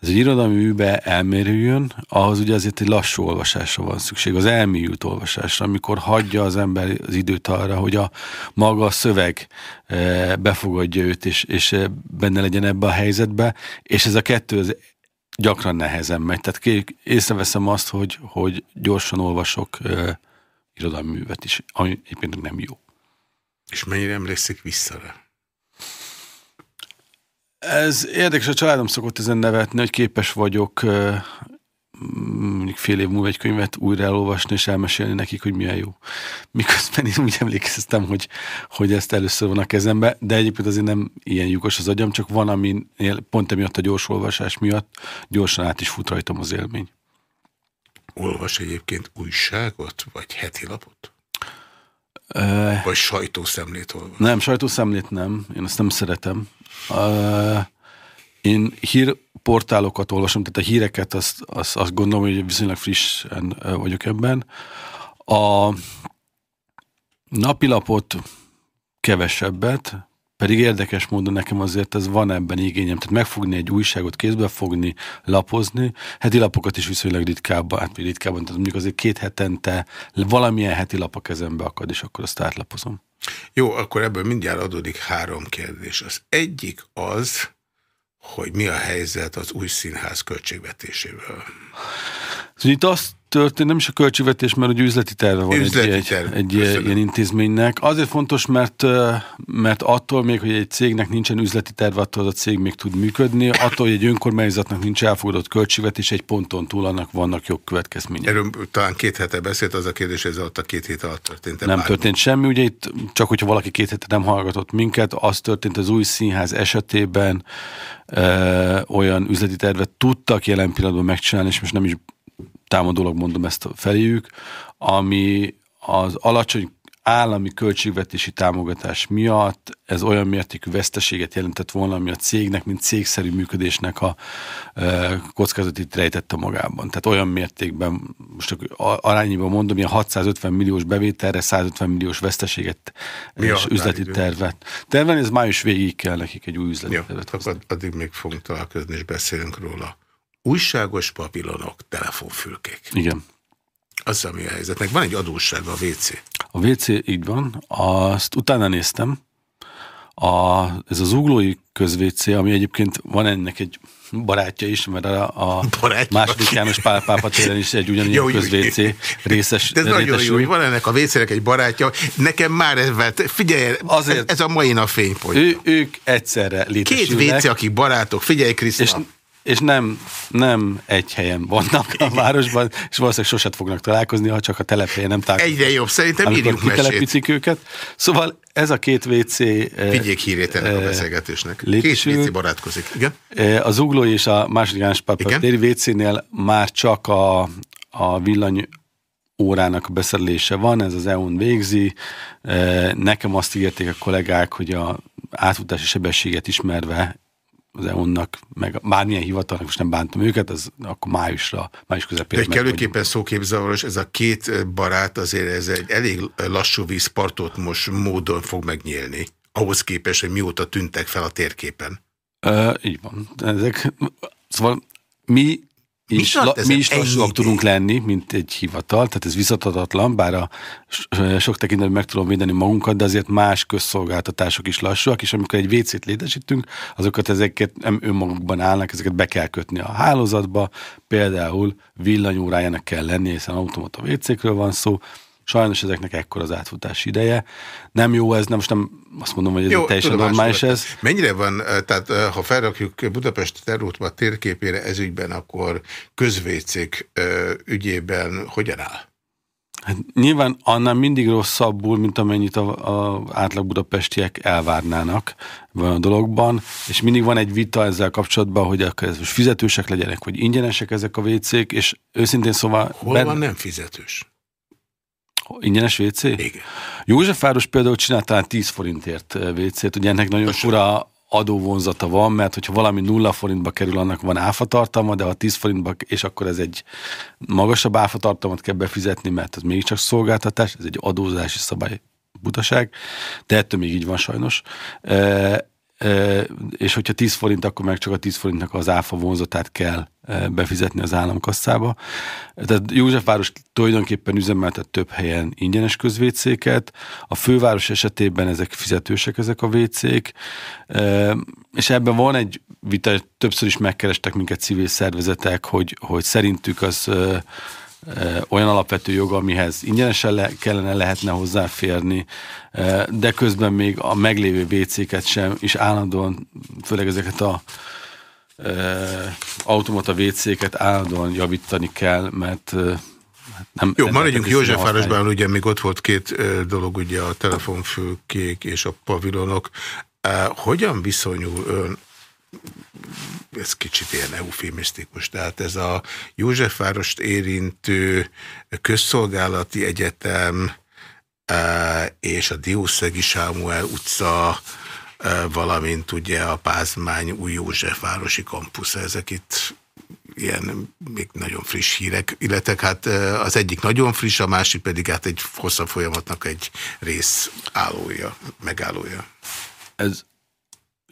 Ez egy irodalmi műbe elmérüljön, ahhoz ugye azért egy lassú olvasásra van szükség, az elmélyült olvasásra, amikor hagyja az ember az időt arra, hogy a maga a szöveg eh, befogadja őt, és, és eh, benne legyen ebbe a helyzetbe, és ez a kettő az gyakran nehezen megy. Tehát észreveszem azt, hogy, hogy gyorsan olvasok uh, irodalmi művet is, ami egyébként nem jó. És mennyire emlékszik vissza rá? Ez érdekes, a családom szokott ezen nevetni, hogy képes vagyok uh, mondjuk fél év múlva egy könyvet újra elolvasni és elmesélni nekik, hogy milyen jó. Miközben én úgy emlékeztem, hogy, hogy ezt először van a kezembe, de egyébként azért nem ilyen lyukos az agyam, csak van, ami pont emiatt a gyors olvasás miatt gyorsan át is fut rajtam az élmény. Olvas egyébként újságot, vagy heti lapot? Uh, vagy sajtószemlét olvas? Nem, sajtószemlét nem. Én azt nem szeretem. Uh, én hírportálokat olvasom, tehát a híreket azt, azt, azt gondolom, hogy viszonylag frissen vagyok ebben. A napilapot kevesebbet, Pedig érdekes módon nekem azért ez van ebben igényem. Tehát megfogni egy újságot, kézbe fogni, lapozni. Heti lapokat is viszonylag ritkábban, hát ritkábban, tehát mondjuk azért két hetente valamilyen heti lap a kezembe akad, és akkor azt átlapozom. Jó, akkor ebből mindjárt adódik három kérdés. Az egyik az, hogy mi a helyzet az új színház költségvetésével. Szóval itt azt történt, nem is a költségvetés, mert ugye üzleti terve van üzleti egy, terve. egy, egy ilyen intézménynek. Azért fontos, mert, mert attól még, hogy egy cégnek nincsen üzleti terve, attól a cég még tud működni, attól, hogy egy önkormányzatnak nincs elfogadott költségvetés, egy ponton túl annak vannak következmények. Erről talán két hete beszélt, az a kérdés, ez alatt a két hét alatt történt. Nem bármi? történt semmi, ugye itt csak hogyha valaki két hete nem hallgatott minket, az történt az új színház esetében, ö, olyan üzleti tervet tudtak jelen pillanatban megcsinálni, és most nem is támadólag mondom ezt feléjük, ami az alacsony állami költségvetési támogatás miatt ez olyan mértékű veszteséget jelentett volna, ami a cégnek, mint cégszerű működésnek a e, kockázatit rejtette magában. Tehát olyan mértékben, most arányban mondom, ilyen 650 milliós bevételre 150 milliós veszteséget Mi és üzleti tervet. Terven ez május végig kell nekik egy új üzleti ja, tervet. Akkor addig még fogunk találkozni és beszélünk róla. Újságos papilonok, telefonfülkék. Igen. Az, ami a helyzet. Meg van egy adósság a WC. A WC így van. Azt utána néztem. A, ez az uglói közvéc, ami egyébként van ennek egy barátja is, mert a, a második János Pál Pápa téren is egy ugyanilyen közvéc részes. Ez nagyon jó, hogy van ennek a WC-nek egy barátja. Nekem már ez figyelj, Azért, ez a mai nap fénypont. Ő, ők egyszerre létesülnek. Két WC, akik barátok, figyelj Krisztina és nem, nem egy helyen vannak a városban, és valószínűleg sosem fognak találkozni, ha csak a telephelyen nem találkoznak. Egyre jobb, szerintem írjuk mesét. őket. Szóval ez a két WC... Vigyék eh, hírét ennek a eh, beszélgetésnek. Létesül. Két WC barátkozik. Igen? Eh, az Ugló és a második János téri WC-nél már csak a, a villany órának beszerelése van, ez az EON végzi. Nekem azt ígérték a kollégák, hogy a átfutási sebességet ismerve az EU-nak, meg bármilyen hivatalnak, most nem bántam őket, az akkor májusra, május közepére. De kellőképpen szóképzavaros, ez a két barát azért ez egy elég lassú vízpartot most módon fog megnyílni, ahhoz képest, hogy mióta tűntek fel a térképen. Uh, így van. Ezek, szóval mi la, mi is lassúak tudunk lenni, mint egy hivatal, tehát ez visszatadatlan, bár a sok tekintetben meg tudom védeni magunkat, de azért más közszolgáltatások is lassúak, és amikor egy WC-t létesítünk, azokat ezeket nem önmagukban állnak, ezeket be kell kötni a hálózatba, például villanyórájának kell lenni, hiszen automata WC-kről van szó, Sajnos ezeknek ekkor az átfutási ideje. Nem jó ez, nem most nem azt mondom, hogy ez jó, teljesen normális ez. Mennyire van, eh, tehát eh, ha felrakjuk Budapest terútba térképére ezügyben, akkor közvécék eh, ügyében hogyan áll? Hát nyilván annál mindig rosszabbul, mint amennyit a, átlag budapestiek elvárnának van a dologban, és mindig van egy vita ezzel kapcsolatban, hogy akkor ez most fizetősek legyenek, vagy ingyenesek ezek a WC-k, és őszintén szóval... Hol ben... van nem fizetős? Ingyenes WC? Igen. Józsefváros például csinált talán 10 forintért eh, WC-t, ugye ennek nagyon fura adóvonzata van, mert hogyha valami nulla forintba kerül, annak van áfatartalma, de ha 10 forintba, és akkor ez egy magasabb áfatartalmat kell befizetni, mert ez mégiscsak szolgáltatás, ez egy adózási szabály butaság, de ettől még így van sajnos. Eh, és hogyha 10 forint, akkor meg csak a 10 forintnak az áfa vonzatát kell befizetni az államkasszába. Tehát Józsefváros tulajdonképpen üzemeltet több helyen ingyenes közvécéket, a főváros esetében ezek fizetősek ezek a vécék, és ebben van egy vita, többször is megkerestek minket civil szervezetek, hogy, hogy szerintük az olyan alapvető jog, amihez ingyenesen le, kellene, lehetne hozzáférni, de közben még a meglévő WC-ket sem, is állandóan, főleg ezeket a automata WC-ket állandóan javítani kell, mert hát nem... Jó, maradjunk Józsefvárosban, ugye még ott volt két dolog, ugye a telefonfőkék és a pavilonok. Hogyan viszonyul ön ez kicsit ilyen eufémisztikus, tehát ez a Józsefvárost érintő közszolgálati egyetem e, és a Diószegi Sámuel utca, e, valamint ugye a Pázmány új Józsefvárosi kampusz, ezek itt ilyen még nagyon friss hírek, illetve hát e, az egyik nagyon friss, a másik pedig hát egy hosszabb folyamatnak egy rész állója, megállója. Ez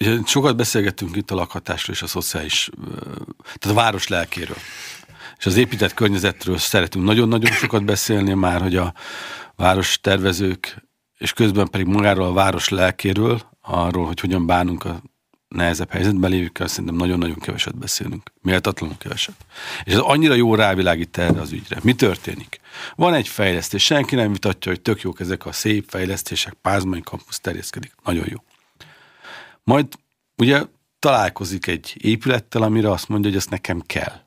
Ugye sokat beszélgettünk itt a lakhatásról és a szociális, tehát a város lelkéről. És az épített környezetről szeretünk nagyon-nagyon sokat beszélni már, hogy a város tervezők, és közben pedig magáról a város lelkéről, arról, hogy hogyan bánunk a nehezebb helyzetben lévőkkel, szerintem nagyon-nagyon keveset beszélünk. Méltatlanul keveset. És ez annyira jó rávilágít erre az ügyre. Mi történik? Van egy fejlesztés, senki nem vitatja, hogy tök jók ezek a szép fejlesztések, Pázmány kampusz terjeszkedik. Nagyon jó. Majd ugye találkozik egy épülettel, amire azt mondja, hogy ezt nekem kell.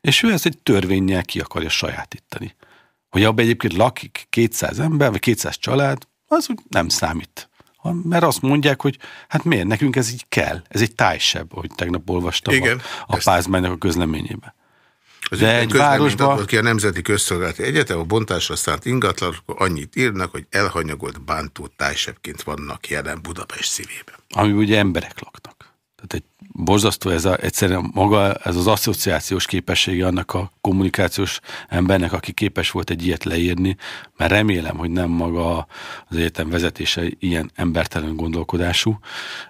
És ő ezt egy törvényel ki akarja sajátítani. Hogy abban egyébként lakik 200 ember, vagy 200 család, az úgy nem számít. Mert azt mondják, hogy hát miért, nekünk ez így kell. Ez egy tájsebb, hogy tegnap olvastam Igen, a, a Pázmánynak a közleményében. Az De egy városban... ki a Nemzeti Közszolgálati Egyetem, a bontásra szánt ingatlanok annyit írnak, hogy elhanyagolt bántó tájsebbként vannak jelen Budapest szívében. Ami ugye emberek laknak. Tehát egy borzasztó ez a, egyszerűen maga ez az asszociációs képessége annak a kommunikációs embernek, aki képes volt egy ilyet leírni, mert remélem, hogy nem maga az egyetem vezetése ilyen embertelen gondolkodású.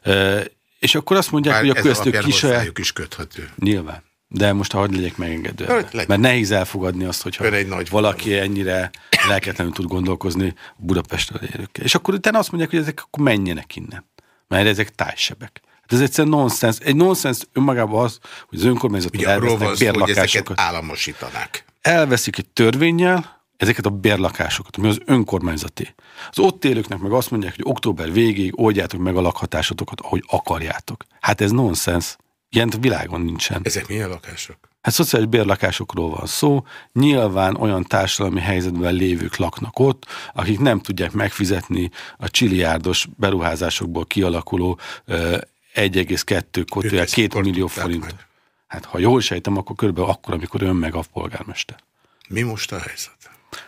E, és akkor azt mondják, Bár hogy a köztük kisaját... is köthető. Nyilván. De most hadd legyek megengedő. Mert nehéz elfogadni azt, hogyha egy nagy valaki valami. ennyire lelketlenül tud gondolkozni Budapestről élőkkel. És akkor utána azt mondják, hogy ezek akkor menjenek innen. Mert ezek tájsebek. Hát ez egyszerűen nonsens. Egy nonsens önmagában az, hogy az önkormányzatok elvesznek bérlakásokat. államosítanák. Elveszik egy törvényel ezeket a bérlakásokat, ami az önkormányzati. Az ott élőknek meg azt mondják, hogy október végéig oldjátok meg a lakhatásotokat, ahogy akarjátok. Hát ez nonsens. Ilyen világon nincsen. Ezek milyen lakások? Hát szociális bérlakásokról van szó. Nyilván olyan társadalmi helyzetben lévők laknak ott, akik nem tudják megfizetni a csiliárdos beruházásokból kialakuló 1,2 kotója 2 millió forint. Meg. Hát ha jól sejtem, akkor körülbelül akkor, amikor ön meg a polgármester. Mi most a helyzet?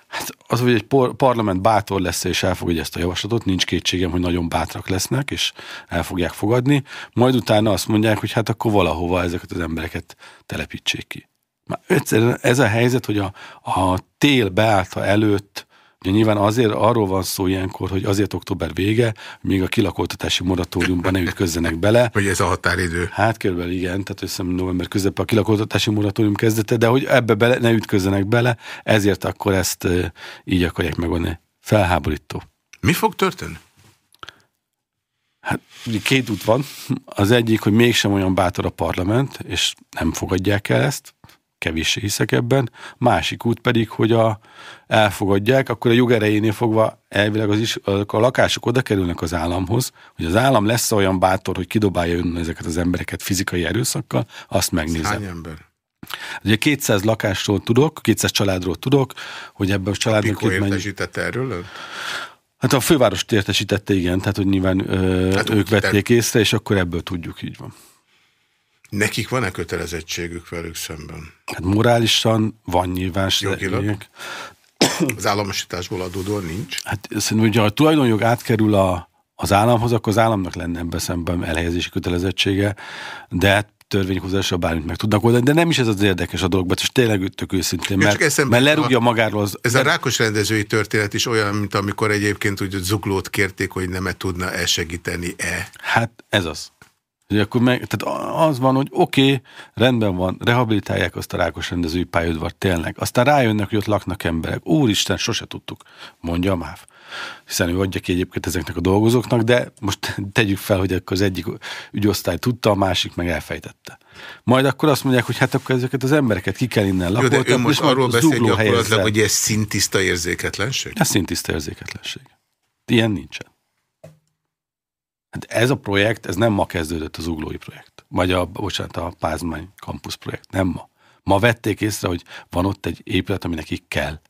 Hát az, hogy egy parlament bátor lesz és elfogadja ezt a javaslatot, nincs kétségem, hogy nagyon bátrak lesznek, és el fogják fogadni. Majd utána azt mondják, hogy hát akkor valahova ezeket az embereket telepítsék ki. Már egyszerűen ez a helyzet, hogy a, a tél beállta előtt Ugye nyilván azért arról van szó ilyenkor, hogy azért október vége, még a kilakoltatási moratóriumban ne ütközzenek bele. Hogy ez a határidő. Hát körülbelül igen, tehát összem november közepe a kilakoltatási moratórium kezdete, de hogy ebbe bele, ne ütközzenek bele, ezért akkor ezt így akarják megoldani. Felháborító. Mi fog történni? Hát két út van. Az egyik, hogy mégsem olyan bátor a parlament, és nem fogadják el ezt, kevéssé hiszek ebben. Másik út pedig, hogy a, elfogadják, akkor a jogerejénél fogva elvileg az is, a lakások oda kerülnek az államhoz, hogy az állam lesz olyan bátor, hogy kidobálja ön ezeket az embereket fizikai erőszakkal, azt megnézem. Hány ember? Ugye 200 lakásról tudok, 200 családról tudok, hogy ebben a családnak... Piko értesítette erről? Hát a fővárost értesítette, igen, tehát hogy nyilván ö, hát ők vették észre, és akkor ebből tudjuk, így van. Nekik van-e kötelezettségük velük szemben? Hát morálisan van nyilván. Jogilag? Az államosításból adódóan nincs? Hát szerintem, hogyha a tulajdonjog átkerül a, az államhoz, akkor az államnak lenne ebben szemben elhelyezési kötelezettsége, de hát törvényhozásra bármit meg tudnak oldani, de nem is ez az érdekes a dologban, és tényleg tök őszintén, mert, eszembe, mert lerúgja magáról az... Ez a rákos rendezői történet is olyan, mint amikor egyébként úgy zuglót kérték, hogy nem -e tudna elsegíteni-e. Hát ez az. Hogy akkor meg, tehát az van, hogy oké, okay, rendben van, rehabilitálják azt a rákos rendezői pályaudvar, tényleg. Aztán rájönnek, hogy ott laknak emberek. Úristen, sose tudtuk, mondja a MÁV. Hiszen ő adja ki egyébként ezeknek a dolgozóknak, de most tegyük fel, hogy akkor az egyik ügyosztály tudta, a másik meg elfejtette. Majd akkor azt mondják, hogy hát akkor ezeket az embereket ki kell innen lakoltatni. de ő most arról beszél gyakorlatilag, hogy ez szintiszta érzéketlenség? Ez szintiszta érzéketlenség. Ilyen nincsen. Hát ez a projekt, ez nem ma kezdődött az uglói projekt. Vagy a, bocsánat, a Pázmány Campus projekt. Nem ma. Ma vették észre, hogy van ott egy épület, ami nekik kell.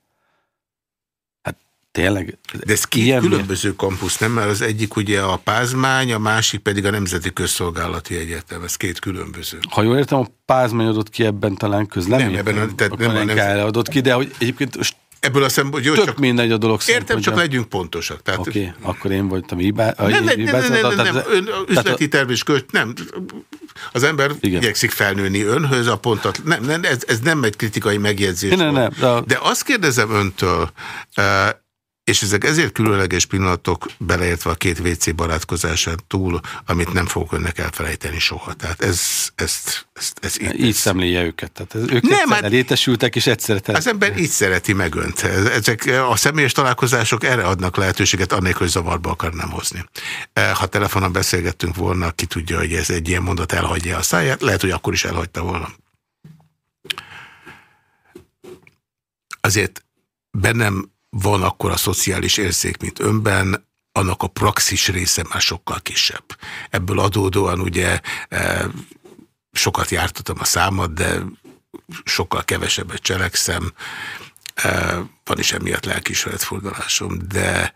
Hát tényleg. De ez két különböző kampusz, nem? Mert az egyik ugye a Pázmány, a másik pedig a Nemzeti Közszolgálati Egyetem. Ez két különböző. Ha jól értem, a Pázmány adott ki ebben talán közlemény. Nem, ebben a, tehát nem a nemzeti... adott ki, de hogy egyébként Ebből a szempontból, hogy csak mindegy a dolog Értem, csak legyünk pontosak. Oké, okay, akkor én voltam hibá. Nem, nem, nem, nem, nem, nem, nem, ön, üzleti terv és költ, nem. Az ember igen. igyekszik felnőni önhöz a pontot. Nem, nem, ez, ez nem egy kritikai megjegyzés. Nem, nem, de... de azt kérdezem öntől, és ezek ezért különleges pillanatok, beleértve a két WC barátkozásán túl, amit nem fogok önnek elfelejteni soha. Tehát ez, ezt, ezt, ez így, így szemléje őket. Tehát ez, ők nem, hát, létesültek, és egyszerre... Az ember így szereti meg önt. Ezek a személyes találkozások erre adnak lehetőséget, annélkül, hogy zavarba akarnám hozni. E, ha telefonon beszélgettünk volna, ki tudja, hogy ez egy ilyen mondat elhagyja a száját, lehet, hogy akkor is elhagyta volna. Azért bennem van akkor a szociális érzék, mint önben, annak a praxis része már sokkal kisebb. Ebből adódóan ugye e, sokat jártatom a számat, de sokkal kevesebbet cselekszem, e, van is emiatt lelkismeretfordulásom, de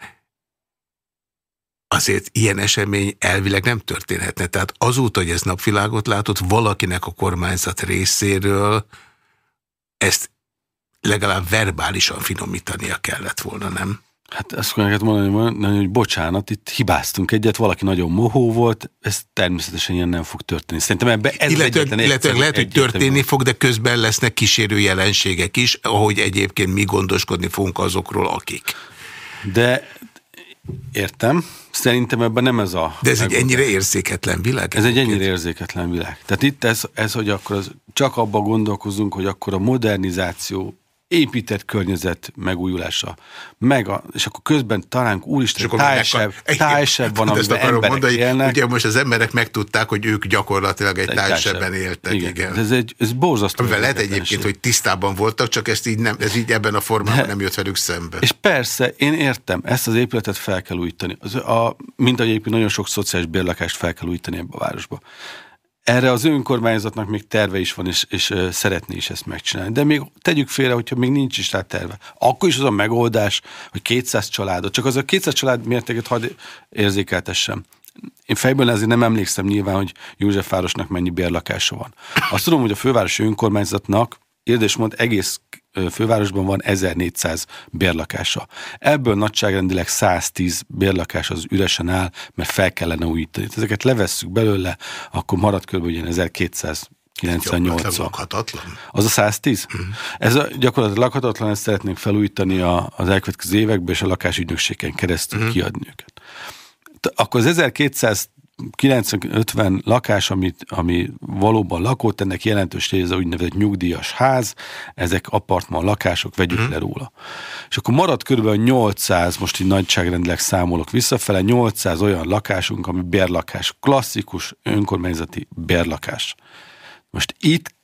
azért ilyen esemény elvileg nem történhetne. Tehát azóta, hogy ez napvilágot látott, valakinek a kormányzat részéről ezt legalább verbálisan finomítania kellett volna, nem? Hát ezt kellett mondani, hogy bocsánat, itt hibáztunk egyet, valaki nagyon mohó volt, ez természetesen ilyen nem fog történni. Szerintem ebbe ez illetve, illetve lehet, hogy történni fog, de közben lesznek kísérő jelenségek is, ahogy egyébként mi gondoskodni fogunk azokról, akik. De értem, szerintem ebben nem ez a... De ez egy ennyire érzéketlen világ? Ez egy ennyire érzéketlen világ. Tehát itt ez, ez hogy akkor az, csak abba gondolkozunk, hogy akkor a modernizáció épített környezet megújulása, meg a, és akkor közben talán úristen tájsebb, tájsebb van, amiben emberek mondani, élnek. Ugye most az emberek megtudták, hogy ők gyakorlatilag egy, egy tájsebben éltek. Igen. igen. Ez, egy, ez borzasztó. Amivel lehet egyébként, hogy tisztában voltak, csak ezt így nem, ez így ebben a formában De, nem jött velük szembe. És persze, én értem, ezt az épületet fel kell újítani. Az, a, mint egyébként nagyon sok szociális bérlakást fel kell újítani ebbe a városba. Erre az önkormányzatnak még terve is van, és, és szeretné is ezt megcsinálni. De még tegyük félre, hogyha még nincs is rá terve. Akkor is az a megoldás, hogy 200 családot, csak az a 200 család mértéket hadd érzékeltessem. Én fejből azért nem emlékszem nyilván, hogy Józsefvárosnak mennyi bérlakása van. Azt tudom, hogy a fővárosi önkormányzatnak Érdés mond, egész fővárosban van 1400 bérlakása. Ebből nagyságrendileg 110 bérlakás az üresen áll, mert fel kellene újítani. Ezeket levesszük belőle, akkor marad kb. 1200 98 lakhatatlan? Az a 110? Uh-huh. Mhm. Ez a, gyakorlatilag lakhatatlan, ezt szeretnénk felújítani a, az elkövetkező években, és a lakásügynökségen keresztül uh-huh. kiadni őket. Akkor az 1200 90-50 lakás, amit, ami valóban lakott, ennek jelentős része úgynevezett nyugdíjas ház, ezek apartman lakások, vegyük hmm. le róla. És akkor marad körülbelül 800, most így nagyságrendileg számolok visszafele, 800 olyan lakásunk, ami bérlakás, klasszikus önkormányzati bérlakás. Most itt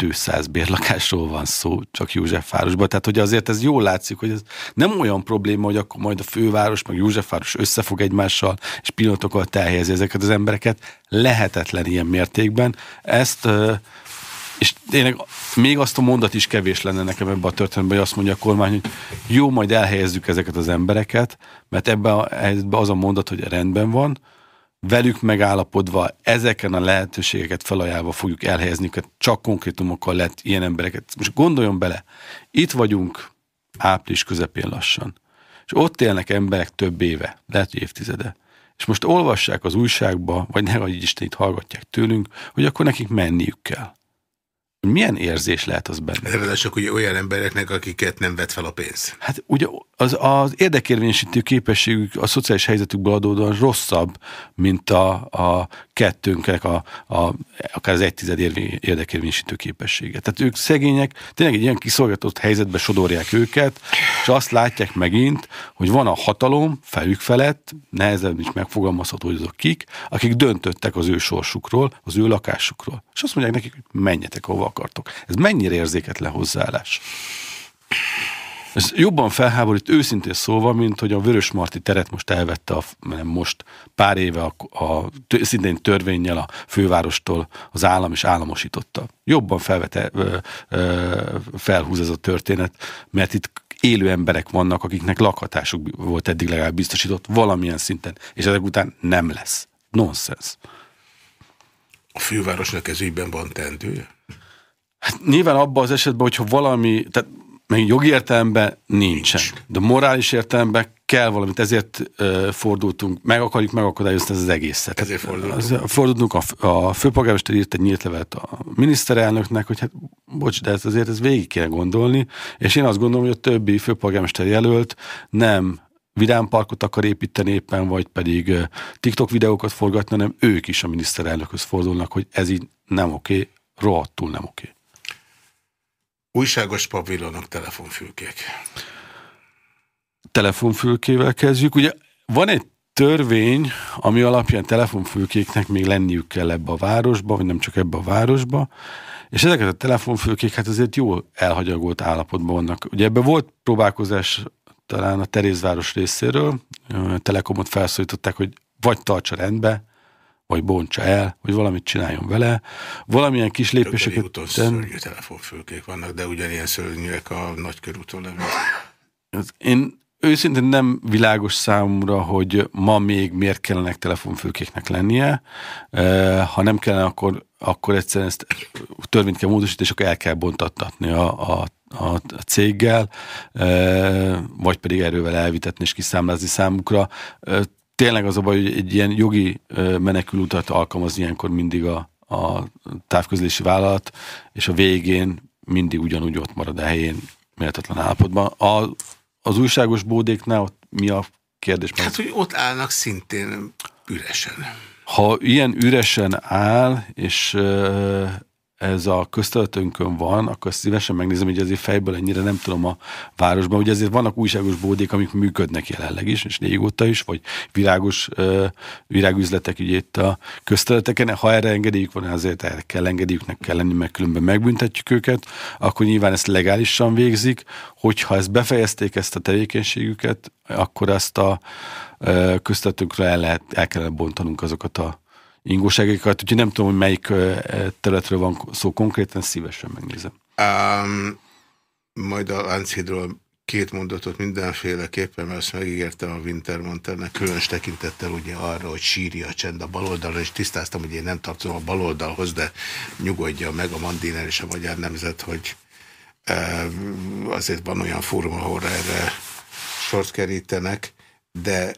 200 bérlakásról van szó, csak Józsefvárosban. Tehát, hogy azért ez jól látszik, hogy ez nem olyan probléma, hogy akkor majd a főváros, meg Józsefváros összefog egymással, és pillanatokkal elhelyezi ezeket az embereket. Lehetetlen ilyen mértékben. Ezt és tényleg még azt a mondat is kevés lenne nekem ebbe a történetben, hogy azt mondja a kormány, hogy jó, majd elhelyezzük ezeket az embereket, mert ebben a helyzetben az a mondat, hogy rendben van, velük megállapodva ezeken a lehetőségeket felajánlva fogjuk elhelyezni csak konkrétumokkal lett ilyen embereket. Most gondoljon bele, itt vagyunk április közepén lassan, és ott élnek emberek több éve, lehet, hogy évtizede. És most olvassák az újságba, vagy ne, hogy Isten itt hallgatják tőlünk, hogy akkor nekik menniük kell. Milyen érzés lehet az benne? Ráadásul ugye olyan embereknek, akiket nem vett fel a pénz. Hát ugye az, az érdekérvényesítő képességük a szociális helyzetükből adódóan rosszabb, mint a, a kettőnknek a, a, akár az egy tized érdekérvényesítő képessége. Tehát ők szegények, tényleg egy ilyen kiszolgáltatott helyzetbe sodorják őket, és azt látják megint, hogy van a hatalom felük felett, nehezebb is megfogalmazható, hogy azok kik, akik döntöttek az ő sorsukról, az ő lakásukról. És azt mondják nekik, hogy menjetek, ahova akartok. Ez mennyire érzéketlen hozzáállás? Ez jobban felháborít őszintén szóval, mint hogy a Vörös Marti teret most elvette, a, nem most pár éve a, a, szintén törvényel a fővárostól az állam is államosította. Jobban felvete, ö, ö, felhúz ez a történet, mert itt élő emberek vannak, akiknek lakhatásuk volt eddig legalább biztosított valamilyen szinten, és ezek után nem lesz. Nonsense. A fővárosnak ez ügyben van tendője? Hát nyilván abban az esetben, hogyha valami, tehát meg jogi értelemben nincsen. Nincs. De morális értelemben kell valamit, ezért uh, fordultunk, meg akarjuk megakadályozni ez az egészet. Ezért fordultunk. Fordultunk, a, a főpolgármester írt egy nyílt levelet a miniszterelnöknek, hogy hát bocs, de ezt azért ez végig kéne gondolni, és én azt gondolom, hogy a többi főpolgármester jelölt nem vidámparkot akar építeni éppen, vagy pedig TikTok videókat forgatni, hanem ők is a miniszterelnökhöz fordulnak, hogy ez így nem oké, rohadtul nem oké. Újságos pavilonok, telefonfülkék. Telefonfülkével kezdjük. Ugye van egy törvény, ami alapján telefonfülkéknek még lenniük kell ebbe a városba, vagy nem csak ebbe a városba, és ezeket a telefonfülkék hát azért jól elhagyagolt állapotban vannak. Ugye ebben volt próbálkozás talán a Terézváros részéről, Telekomot felszólították, hogy vagy tartsa rendbe, vagy bontsa el, vagy valamit csináljon vele. Valamilyen kis lépéseket... úton szörnyű telefonfülkék vannak, de ugyanilyen szörnyűek a nagykörúton levő. Én őszintén nem világos számomra, hogy ma még miért kellenek telefonfülkéknek lennie. Ha nem kellene, akkor, akkor egyszerűen ezt törvényt kell módosítani, és akkor el kell bontattatni a, a, a, a céggel, vagy pedig erővel elvitetni és kiszámlázni számukra. Tényleg az a baj, hogy egy ilyen jogi menekülútat alkalmaz ilyenkor mindig a, a távközlési vállalat, és a végén mindig ugyanúgy ott marad a helyén méltatlan állapotban. A, az újságos bódéknál ott mi a kérdés? Hát, hogy ott állnak szintén üresen. Ha ilyen üresen áll, és ez a közteletünkön van, akkor szívesen megnézem, hogy azért fejből ennyire nem tudom a városban. Ugye azért vannak újságos bódék, amik működnek jelenleg is, és régóta is, vagy virágos uh, virágüzletek ugye itt a közteleteken. Ha erre engedélyük van, azért erre kell engedélyüknek kell lenni, meg különben megbüntetjük őket, akkor nyilván ezt legálisan végzik. Hogyha ezt befejezték ezt a tevékenységüket, akkor ezt a uh, el, lehet, el kellene bontanunk azokat a ingóságokat, úgyhogy nem tudom, hogy melyik területről van szó konkrétan, szívesen megnézem. Um, majd a Lánchídról két mondatot mindenféleképpen, mert azt megígértem a Wintermanternek, különös tekintettel ugye arra, hogy sírja a csend a baloldalra, és tisztáztam, hogy én nem tartozom a baloldalhoz, de nyugodja meg a Mandiner és a Magyar Nemzet, hogy azért van olyan fórum, ahol erre sort kerítenek, de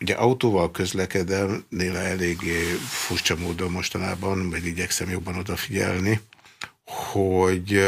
Ugye autóval közlekedem, néha eléggé furcsa módon mostanában, vagy igyekszem jobban odafigyelni, hogy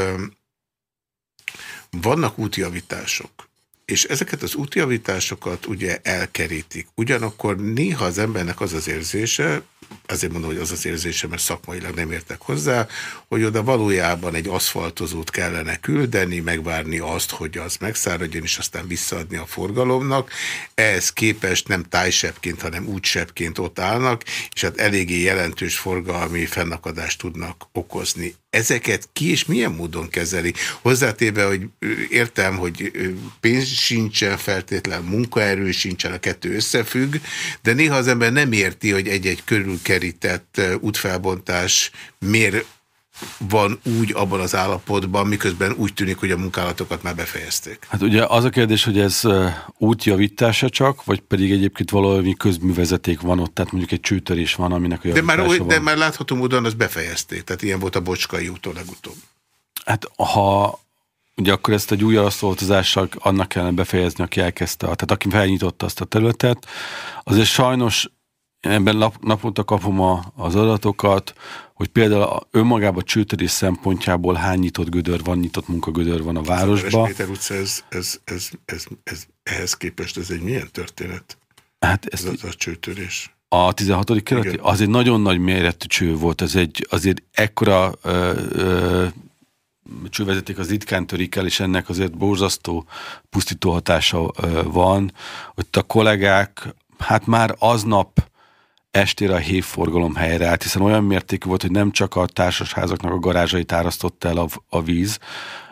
vannak útjavítások, és ezeket az útjavításokat ugye elkerítik. Ugyanakkor néha az embernek az az érzése, azért mondom, hogy az az érzése, mert szakmailag nem értek hozzá, hogy oda valójában egy aszfaltozót kellene küldeni, megvárni azt, hogy az megszáradjon, és aztán visszaadni a forgalomnak. Ehhez képest nem tájsebként, hanem útsebként ott állnak, és hát eléggé jelentős forgalmi fennakadást tudnak okozni. Ezeket ki és milyen módon kezeli? Hozzátéve, hogy értem, hogy pénz sincsen, feltétlen munkaerő sincsen, a kettő összefügg, de néha az ember nem érti, hogy egy-egy körülkerített útfelbontás miért van úgy abban az állapotban, miközben úgy tűnik, hogy a munkálatokat már befejezték. Hát ugye az a kérdés, hogy ez útjavítása csak, vagy pedig egyébként valami közművezeték van ott, tehát mondjuk egy csőtörés van, aminek a de már, van. de már látható módon azt befejezték, tehát ilyen volt a Bocskai úton legutóbb. Hát ha ugye akkor ezt egy új araszoltozással annak kellene befejezni, aki elkezdte, tehát aki felnyitotta azt a területet, azért sajnos ebben nap, naponta kapom a, az adatokat, hogy például önmagában a csőtörés szempontjából hány nyitott gödör van, nyitott munkagödör van a városban. A Péter utca, ez, ez, ez, ez, ez, ehhez képest ez egy milyen történet? Hát ez, ez a, csőtörés. A 16. kerületi? Az egy nagyon nagy méretű cső volt, az egy, azért ekkora ö, ö, csővezeték az ritkán törik el, és ennek azért borzasztó pusztító hatása ö, van. Ott a kollégák, hát már aznap estére a hévforgalom helyre állt, hiszen olyan mértékű volt, hogy nem csak a társasházaknak a garázsait árasztotta el a, a víz,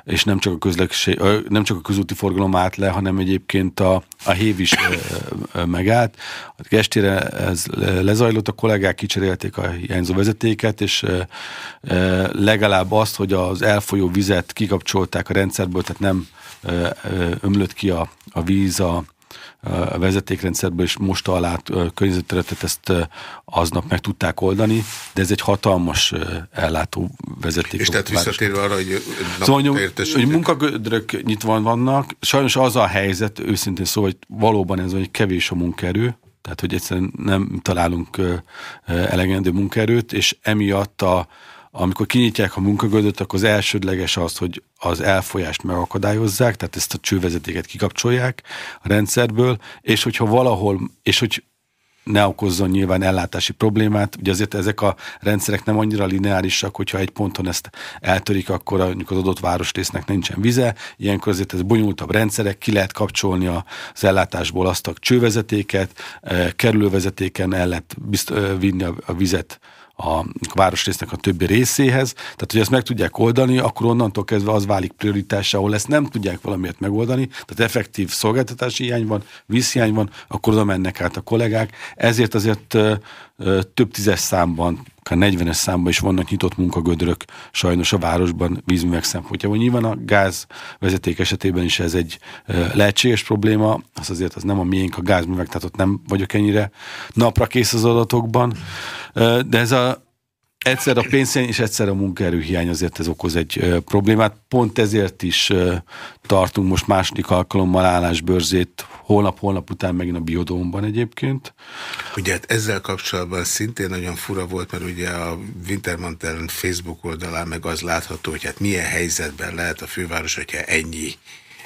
és nem csak a, közlekség, nem csak a közúti forgalom állt le, hanem egyébként a, a hév is megállt. Estére ez lezajlott, a kollégák kicserélték a hiányzó vezetéket, és legalább azt, hogy az elfolyó vizet kikapcsolták a rendszerből, tehát nem ömlött ki a, a víz a, a vezetékrendszerből, és most alá környezetterületet ezt aznap meg tudták oldani, de ez egy hatalmas ellátó vezeték. És tehát visszatérve arra, hogy szóval, hogy, hogy munkagödrök nyitva vannak, sajnos az a helyzet, őszintén szó, hogy valóban ez hogy kevés a munkaerő, tehát hogy egyszerűen nem találunk elegendő munkaerőt, és emiatt a, amikor kinyitják a munkagödöt, akkor az elsődleges az, hogy az elfolyást megakadályozzák, tehát ezt a csővezetéket kikapcsolják a rendszerből, és hogyha valahol, és hogy ne okozzon nyilván ellátási problémát. Ugye azért ezek a rendszerek nem annyira lineárisak, hogyha egy ponton ezt eltörik, akkor mondjuk az adott városrésznek nincsen vize. Ilyenkor azért ez bonyolultabb rendszerek, ki lehet kapcsolni az ellátásból azt a csővezetéket, eh, kerülővezetéken el lehet bizt, eh, vinni a vizet a városrésznek a többi részéhez. Tehát, hogy ezt meg tudják oldani, akkor onnantól kezdve az válik prioritásá, ahol ezt nem tudják valamiért megoldani, tehát effektív szolgáltatási hiány van, vízhiány van, akkor oda mennek át a kollégák. Ezért azért több tízes számban akár 40-es számban is vannak nyitott munkagödrök sajnos a városban vízművek szempontjából. Nyilván a gázvezeték esetében is ez egy lehetséges probléma, az azért az nem a miénk a gázművek, tehát ott nem vagyok ennyire napra kész az adatokban, de ez a egyszer a pénzhiány és egyszer a munkaerőhiány azért ez okoz egy problémát. Pont ezért is tartunk most második alkalommal állásbörzét, holnap-holnap után megint a biodómban egyébként. Ugye hát ezzel kapcsolatban szintén nagyon fura volt, mert ugye a Wintermantel Facebook oldalán meg az látható, hogy hát milyen helyzetben lehet a főváros, hogyha ennyi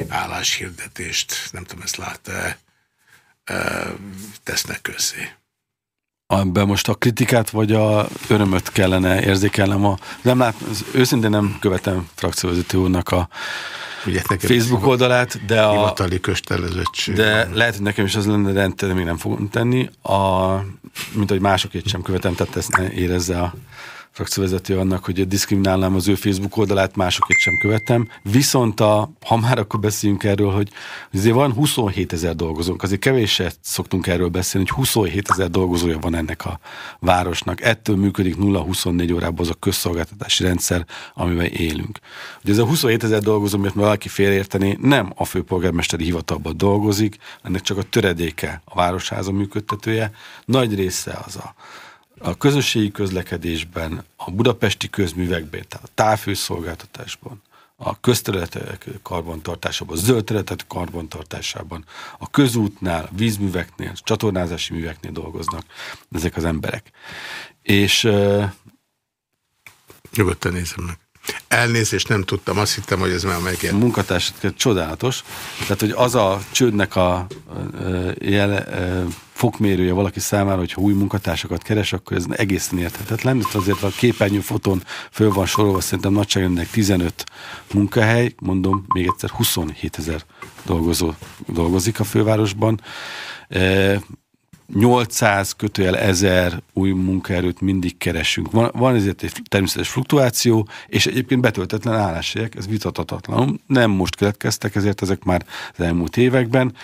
álláshirdetést, nem tudom, ezt látta-e, tesznek közzé ebben most a kritikát vagy a örömöt kellene érzékelnem. A, nem lát, őszintén nem követem frakcióvezető úrnak a Ugye, Facebook oldalát, de a... Hivatali köstelezőtség. De lehet, hogy nekem is az lenne, de még nem fogom tenni. A, mint hogy másokét sem követem, tehát ezt ne érezze a frakcióvezető annak, hogy diszkriminálnám az ő Facebook oldalát, másokét sem követem. Viszont a, ha már akkor beszéljünk erről, hogy azért van 27 ezer dolgozónk, azért kevéset szoktunk erről beszélni, hogy 27 ezer dolgozója van ennek a városnak. Ettől működik 0-24 órában az a közszolgáltatási rendszer, amivel élünk. Ugye ez a 27 ezer dolgozó, mert valaki félérteni, nem a főpolgármesteri hivatalban dolgozik, ennek csak a töredéke a városháza működtetője, nagy része az a a közösségi közlekedésben, a budapesti közművekben, tehát a távfőszolgáltatásban, a közterületek karbantartásában, a zöld területek karbantartásában, a közútnál, vízműveknél, csatornázási műveknél dolgoznak ezek az emberek. És... Nyugodtan nézem meg. Elnézést nem tudtam, azt hittem, hogy ez már megjelent. Munkatársat csodálatos. Tehát, hogy az a csődnek a jele, fokmérője valaki számára, hogyha új munkatársakat keres, akkor ez egészen érthetetlen. Itt azért a képernyő fotón föl van sorolva, szerintem nagyságrendileg 15 munkahely, mondom még egyszer 27 ezer dolgozó dolgozik a fővárosban. 800 kötőjel 1000 új munkaerőt mindig keresünk. Van, van ezért egy természetes fluktuáció, és egyébként betöltetlen álláshelyek, ez vitatatlan. Nem most keletkeztek, ezért ezek már az elmúlt években.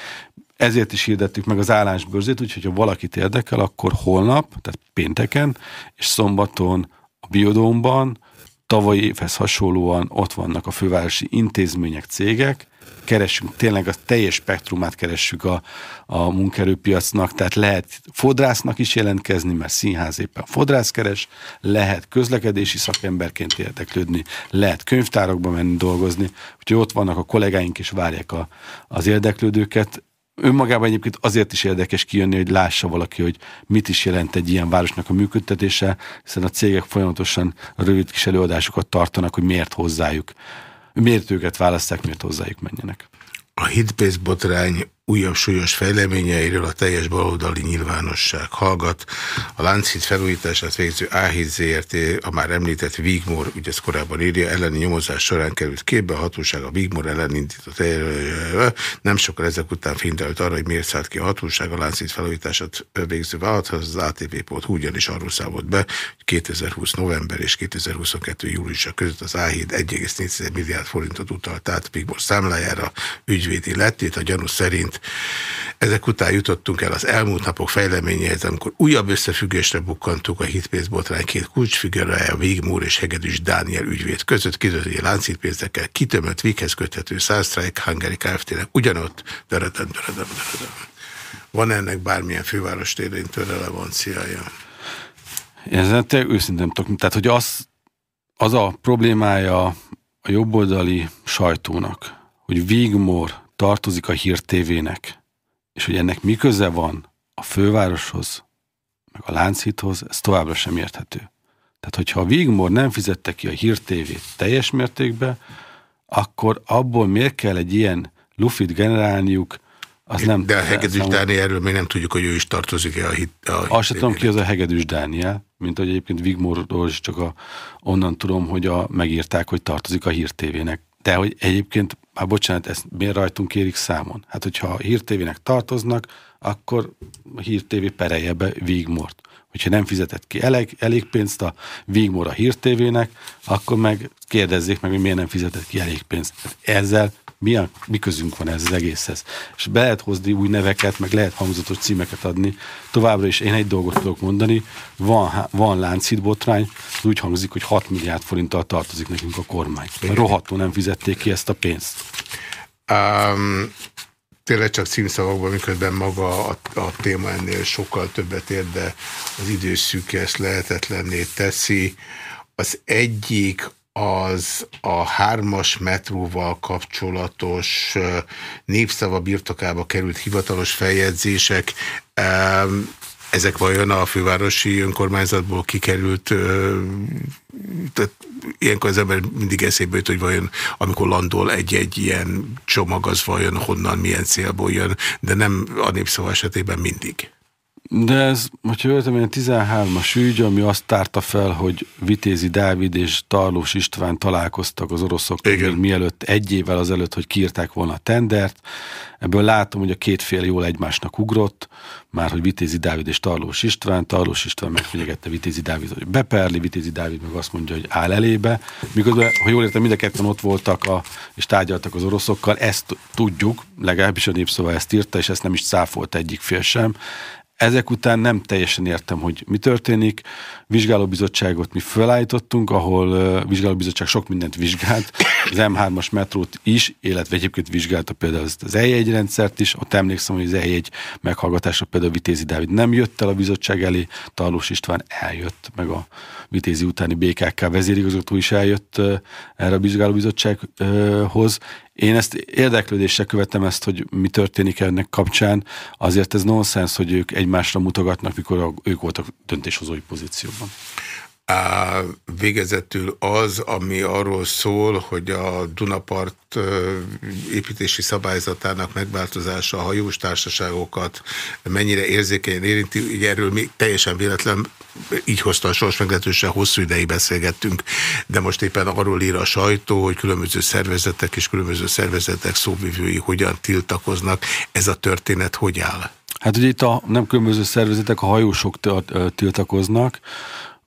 Ezért is hirdettük meg az állásbörzét, úgyhogy ha valakit érdekel, akkor holnap, tehát pénteken és szombaton a biodómban, tavalyi évhez hasonlóan ott vannak a fővárosi intézmények, cégek, keresünk, tényleg a teljes spektrumát keressük a, a munkerőpiacnak, tehát lehet fodrásznak is jelentkezni, mert színház éppen fodrász keres, lehet közlekedési szakemberként érdeklődni, lehet könyvtárokba menni dolgozni, úgyhogy ott vannak a kollégáink és várják a, az érdeklődőket, önmagában egyébként azért is érdekes kijönni, hogy lássa valaki, hogy mit is jelent egy ilyen városnak a működtetése, hiszen a cégek folyamatosan rövid kis előadásokat tartanak, hogy miért hozzájuk, miért őket választák, miért hozzájuk menjenek. A hitpénz botrány újabb súlyos fejleményeiről a teljes baloldali nyilvánosság hallgat. A Lánchíd felújítását végző A7 ZRT, a már említett Vigmor, ugye ezt korábban írja, elleni nyomozás során került képbe, a hatóság a Vigmor ellen indított nem sokkal ezek után fényderült arra, hogy miért szállt ki a hatóság a Lánchíd felújítását végző vállalathoz, az ATV.hu ugyanis arról be, hogy 2020 november és 2022 júliusa között az A7 1,4 milliárd forintot utalt át Vigmor számlájára, ügyvédi lettét, a gyanú szerint történt. Ezek után jutottunk el az elmúlt napok fejleményéhez, amikor újabb összefüggésre bukkantuk a hitpénzbotrány két kulcsfigurája, Végmúr és Hegedűs Dániel ügyvéd között, kizöldői láncítpénzekkel kitömött véghez köthető Southstrike Hungary Kft-nek ugyanott, dörödöm, dörödöm, dörödöm. Van ennek bármilyen főváros térintő relevanciája? Ez őszintén tudok. Tehát, hogy az, az a problémája a jobboldali sajtónak, hogy Vigmor tartozik a hírtévének, és hogy ennek mi köze van a fővároshoz, meg a Lánchíthoz, ez továbbra sem érthető. Tehát, hogyha a Vigmor nem fizette ki a hírtévét teljes mértékben, akkor abból miért kell egy ilyen lufit generálniuk, az nem... De a Hegedűs számol... Dániel, erről még nem tudjuk, hogy ő is tartozik-e a hit. A Azt sem tudom ki, az a Hegedűs Dániel, mint hogy egyébként Vigmorról is csak a, onnan tudom, hogy a, megírták, hogy tartozik a hírtévének. De hogy egyébként, hát bocsánat, ezt miért rajtunk kérik számon? Hát, hogyha a hírtévének tartoznak, akkor a hírtévé perelje be Vigmort. Hogyha nem fizetett ki elég, elég pénzt a Vigmor a hírtévének, akkor meg kérdezzék meg, hogy miért nem fizetett ki elég pénzt. Hát ezzel mi, a, mi közünk van ez az egészhez. És be lehet hozni új neveket, meg lehet hangzatos címeket adni. Továbbra is én egy dolgot tudok mondani, van, van láncid botrány, úgy hangzik, hogy 6 milliárd forinttal tartozik nekünk a kormány. Rohadtul nem fizették ki ezt a pénzt. Um, tényleg csak címszavakban, miközben maga a, a téma ennél sokkal többet ér, de az időszűke ezt lehetetlenné teszi. Az egyik az a hármas metróval kapcsolatos népszava birtokába került hivatalos feljegyzések. Ezek vajon a fővárosi önkormányzatból kikerült, tehát ilyenkor az ember mindig eszébe jut, hogy vajon amikor landol egy-egy ilyen csomag, az vajon honnan, milyen célból jön, de nem a népszava esetében mindig. De ez, hogyha értem, ilyen 13-as ügy, ami azt tárta fel, hogy Vitézi Dávid és Tarlós István találkoztak az oroszokkal, még mielőtt egy évvel azelőtt, hogy kiírták volna a tendert. Ebből látom, hogy a két fél jól egymásnak ugrott, már hogy Vitézi Dávid és Tarlós István, Tarlós István megfigyegette Vitézi Dávid, hogy beperli, Vitézi Dávid meg azt mondja, hogy áll elébe. Miközben, ha jól értem, mind a ketten ott voltak a, és tárgyaltak az oroszokkal, ezt tudjuk, legalábbis a népszava ezt írta, és ezt nem is cáfolt egyik fél sem. Ezek után nem teljesen értem, hogy mi történik. Vizsgálóbizottságot mi felállítottunk, ahol uh, vizsgálóbizottság sok mindent vizsgált, az M3-as metrót is, illetve egyébként vizsgálta például az E1 rendszert is. Ott emlékszem, hogy az E1 meghallgatásra például Vitézi Dávid nem jött el a bizottság elé, Talós István eljött, meg a Vitézi utáni BKK vezérigazgató is eljött erre a vizsgálóbizottsághoz, én ezt érdeklődéssel követem ezt, hogy mi történik ennek kapcsán. Azért ez nonsens, hogy ők egymásra mutogatnak, mikor ők voltak döntéshozói pozícióban. Á, végezetül az, ami arról szól, hogy a Dunapart építési szabályzatának megváltozása a hajós társaságokat mennyire érzékenyen érinti, ugye erről még teljesen véletlen, így hozta a sors meglehetősen hosszú ideig beszélgettünk, de most éppen arról ír a sajtó, hogy különböző szervezetek és különböző szervezetek szóvivői hogyan tiltakoznak. Ez a történet hogy áll? Hát ugye itt a nem különböző szervezetek, a hajósok tiltakoznak,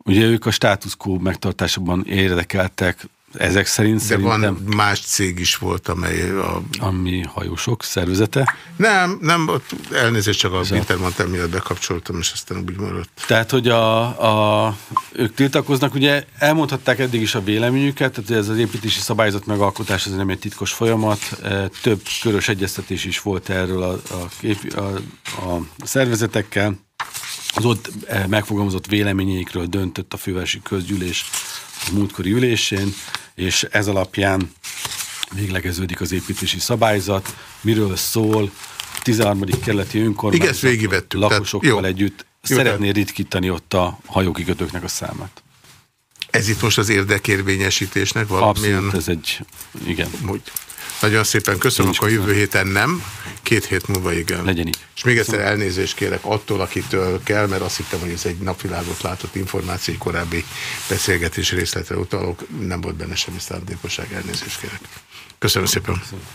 Ugye ők a status megtartásában érdekeltek, ezek szerint De van más cég is volt, amely a... Ami hajósok szervezete? Nem, nem, ott elnézést csak a Wintermantel miatt bekapcsoltam, és aztán úgy maradt. Tehát, hogy a, a, ők tiltakoznak, ugye elmondhatták eddig is a véleményüket, tehát ez az építési szabályzat megalkotás, ez nem egy titkos folyamat, e, több körös egyeztetés is volt erről a, a, a, a szervezetekkel, az ott eh, megfogalmazott véleményeikről döntött a fővárosi közgyűlés a múltkori ülésén, és ez alapján véglegeződik az építési szabályzat, miről szól, 13. kerületi önkormányzat lakosokkal tehát, jó, együtt jó, szeretné ritkítani ott a hajókikötőknek a számát. Ez itt most az érdekérvényesítésnek valamilyen... Abszolút, ez egy, igen. Úgy. Nagyon szépen köszönöm, a jövő héten nem, két hét múlva igen. Legyen így. És még egyszer elnézést kérek attól, akitől kell, mert azt hittem, hogy ez egy napvilágot látott információ, egy korábbi beszélgetés részletre utalok, nem volt benne semmi szándékosság, elnézést kérek. Köszönöm szépen. Köszönöm.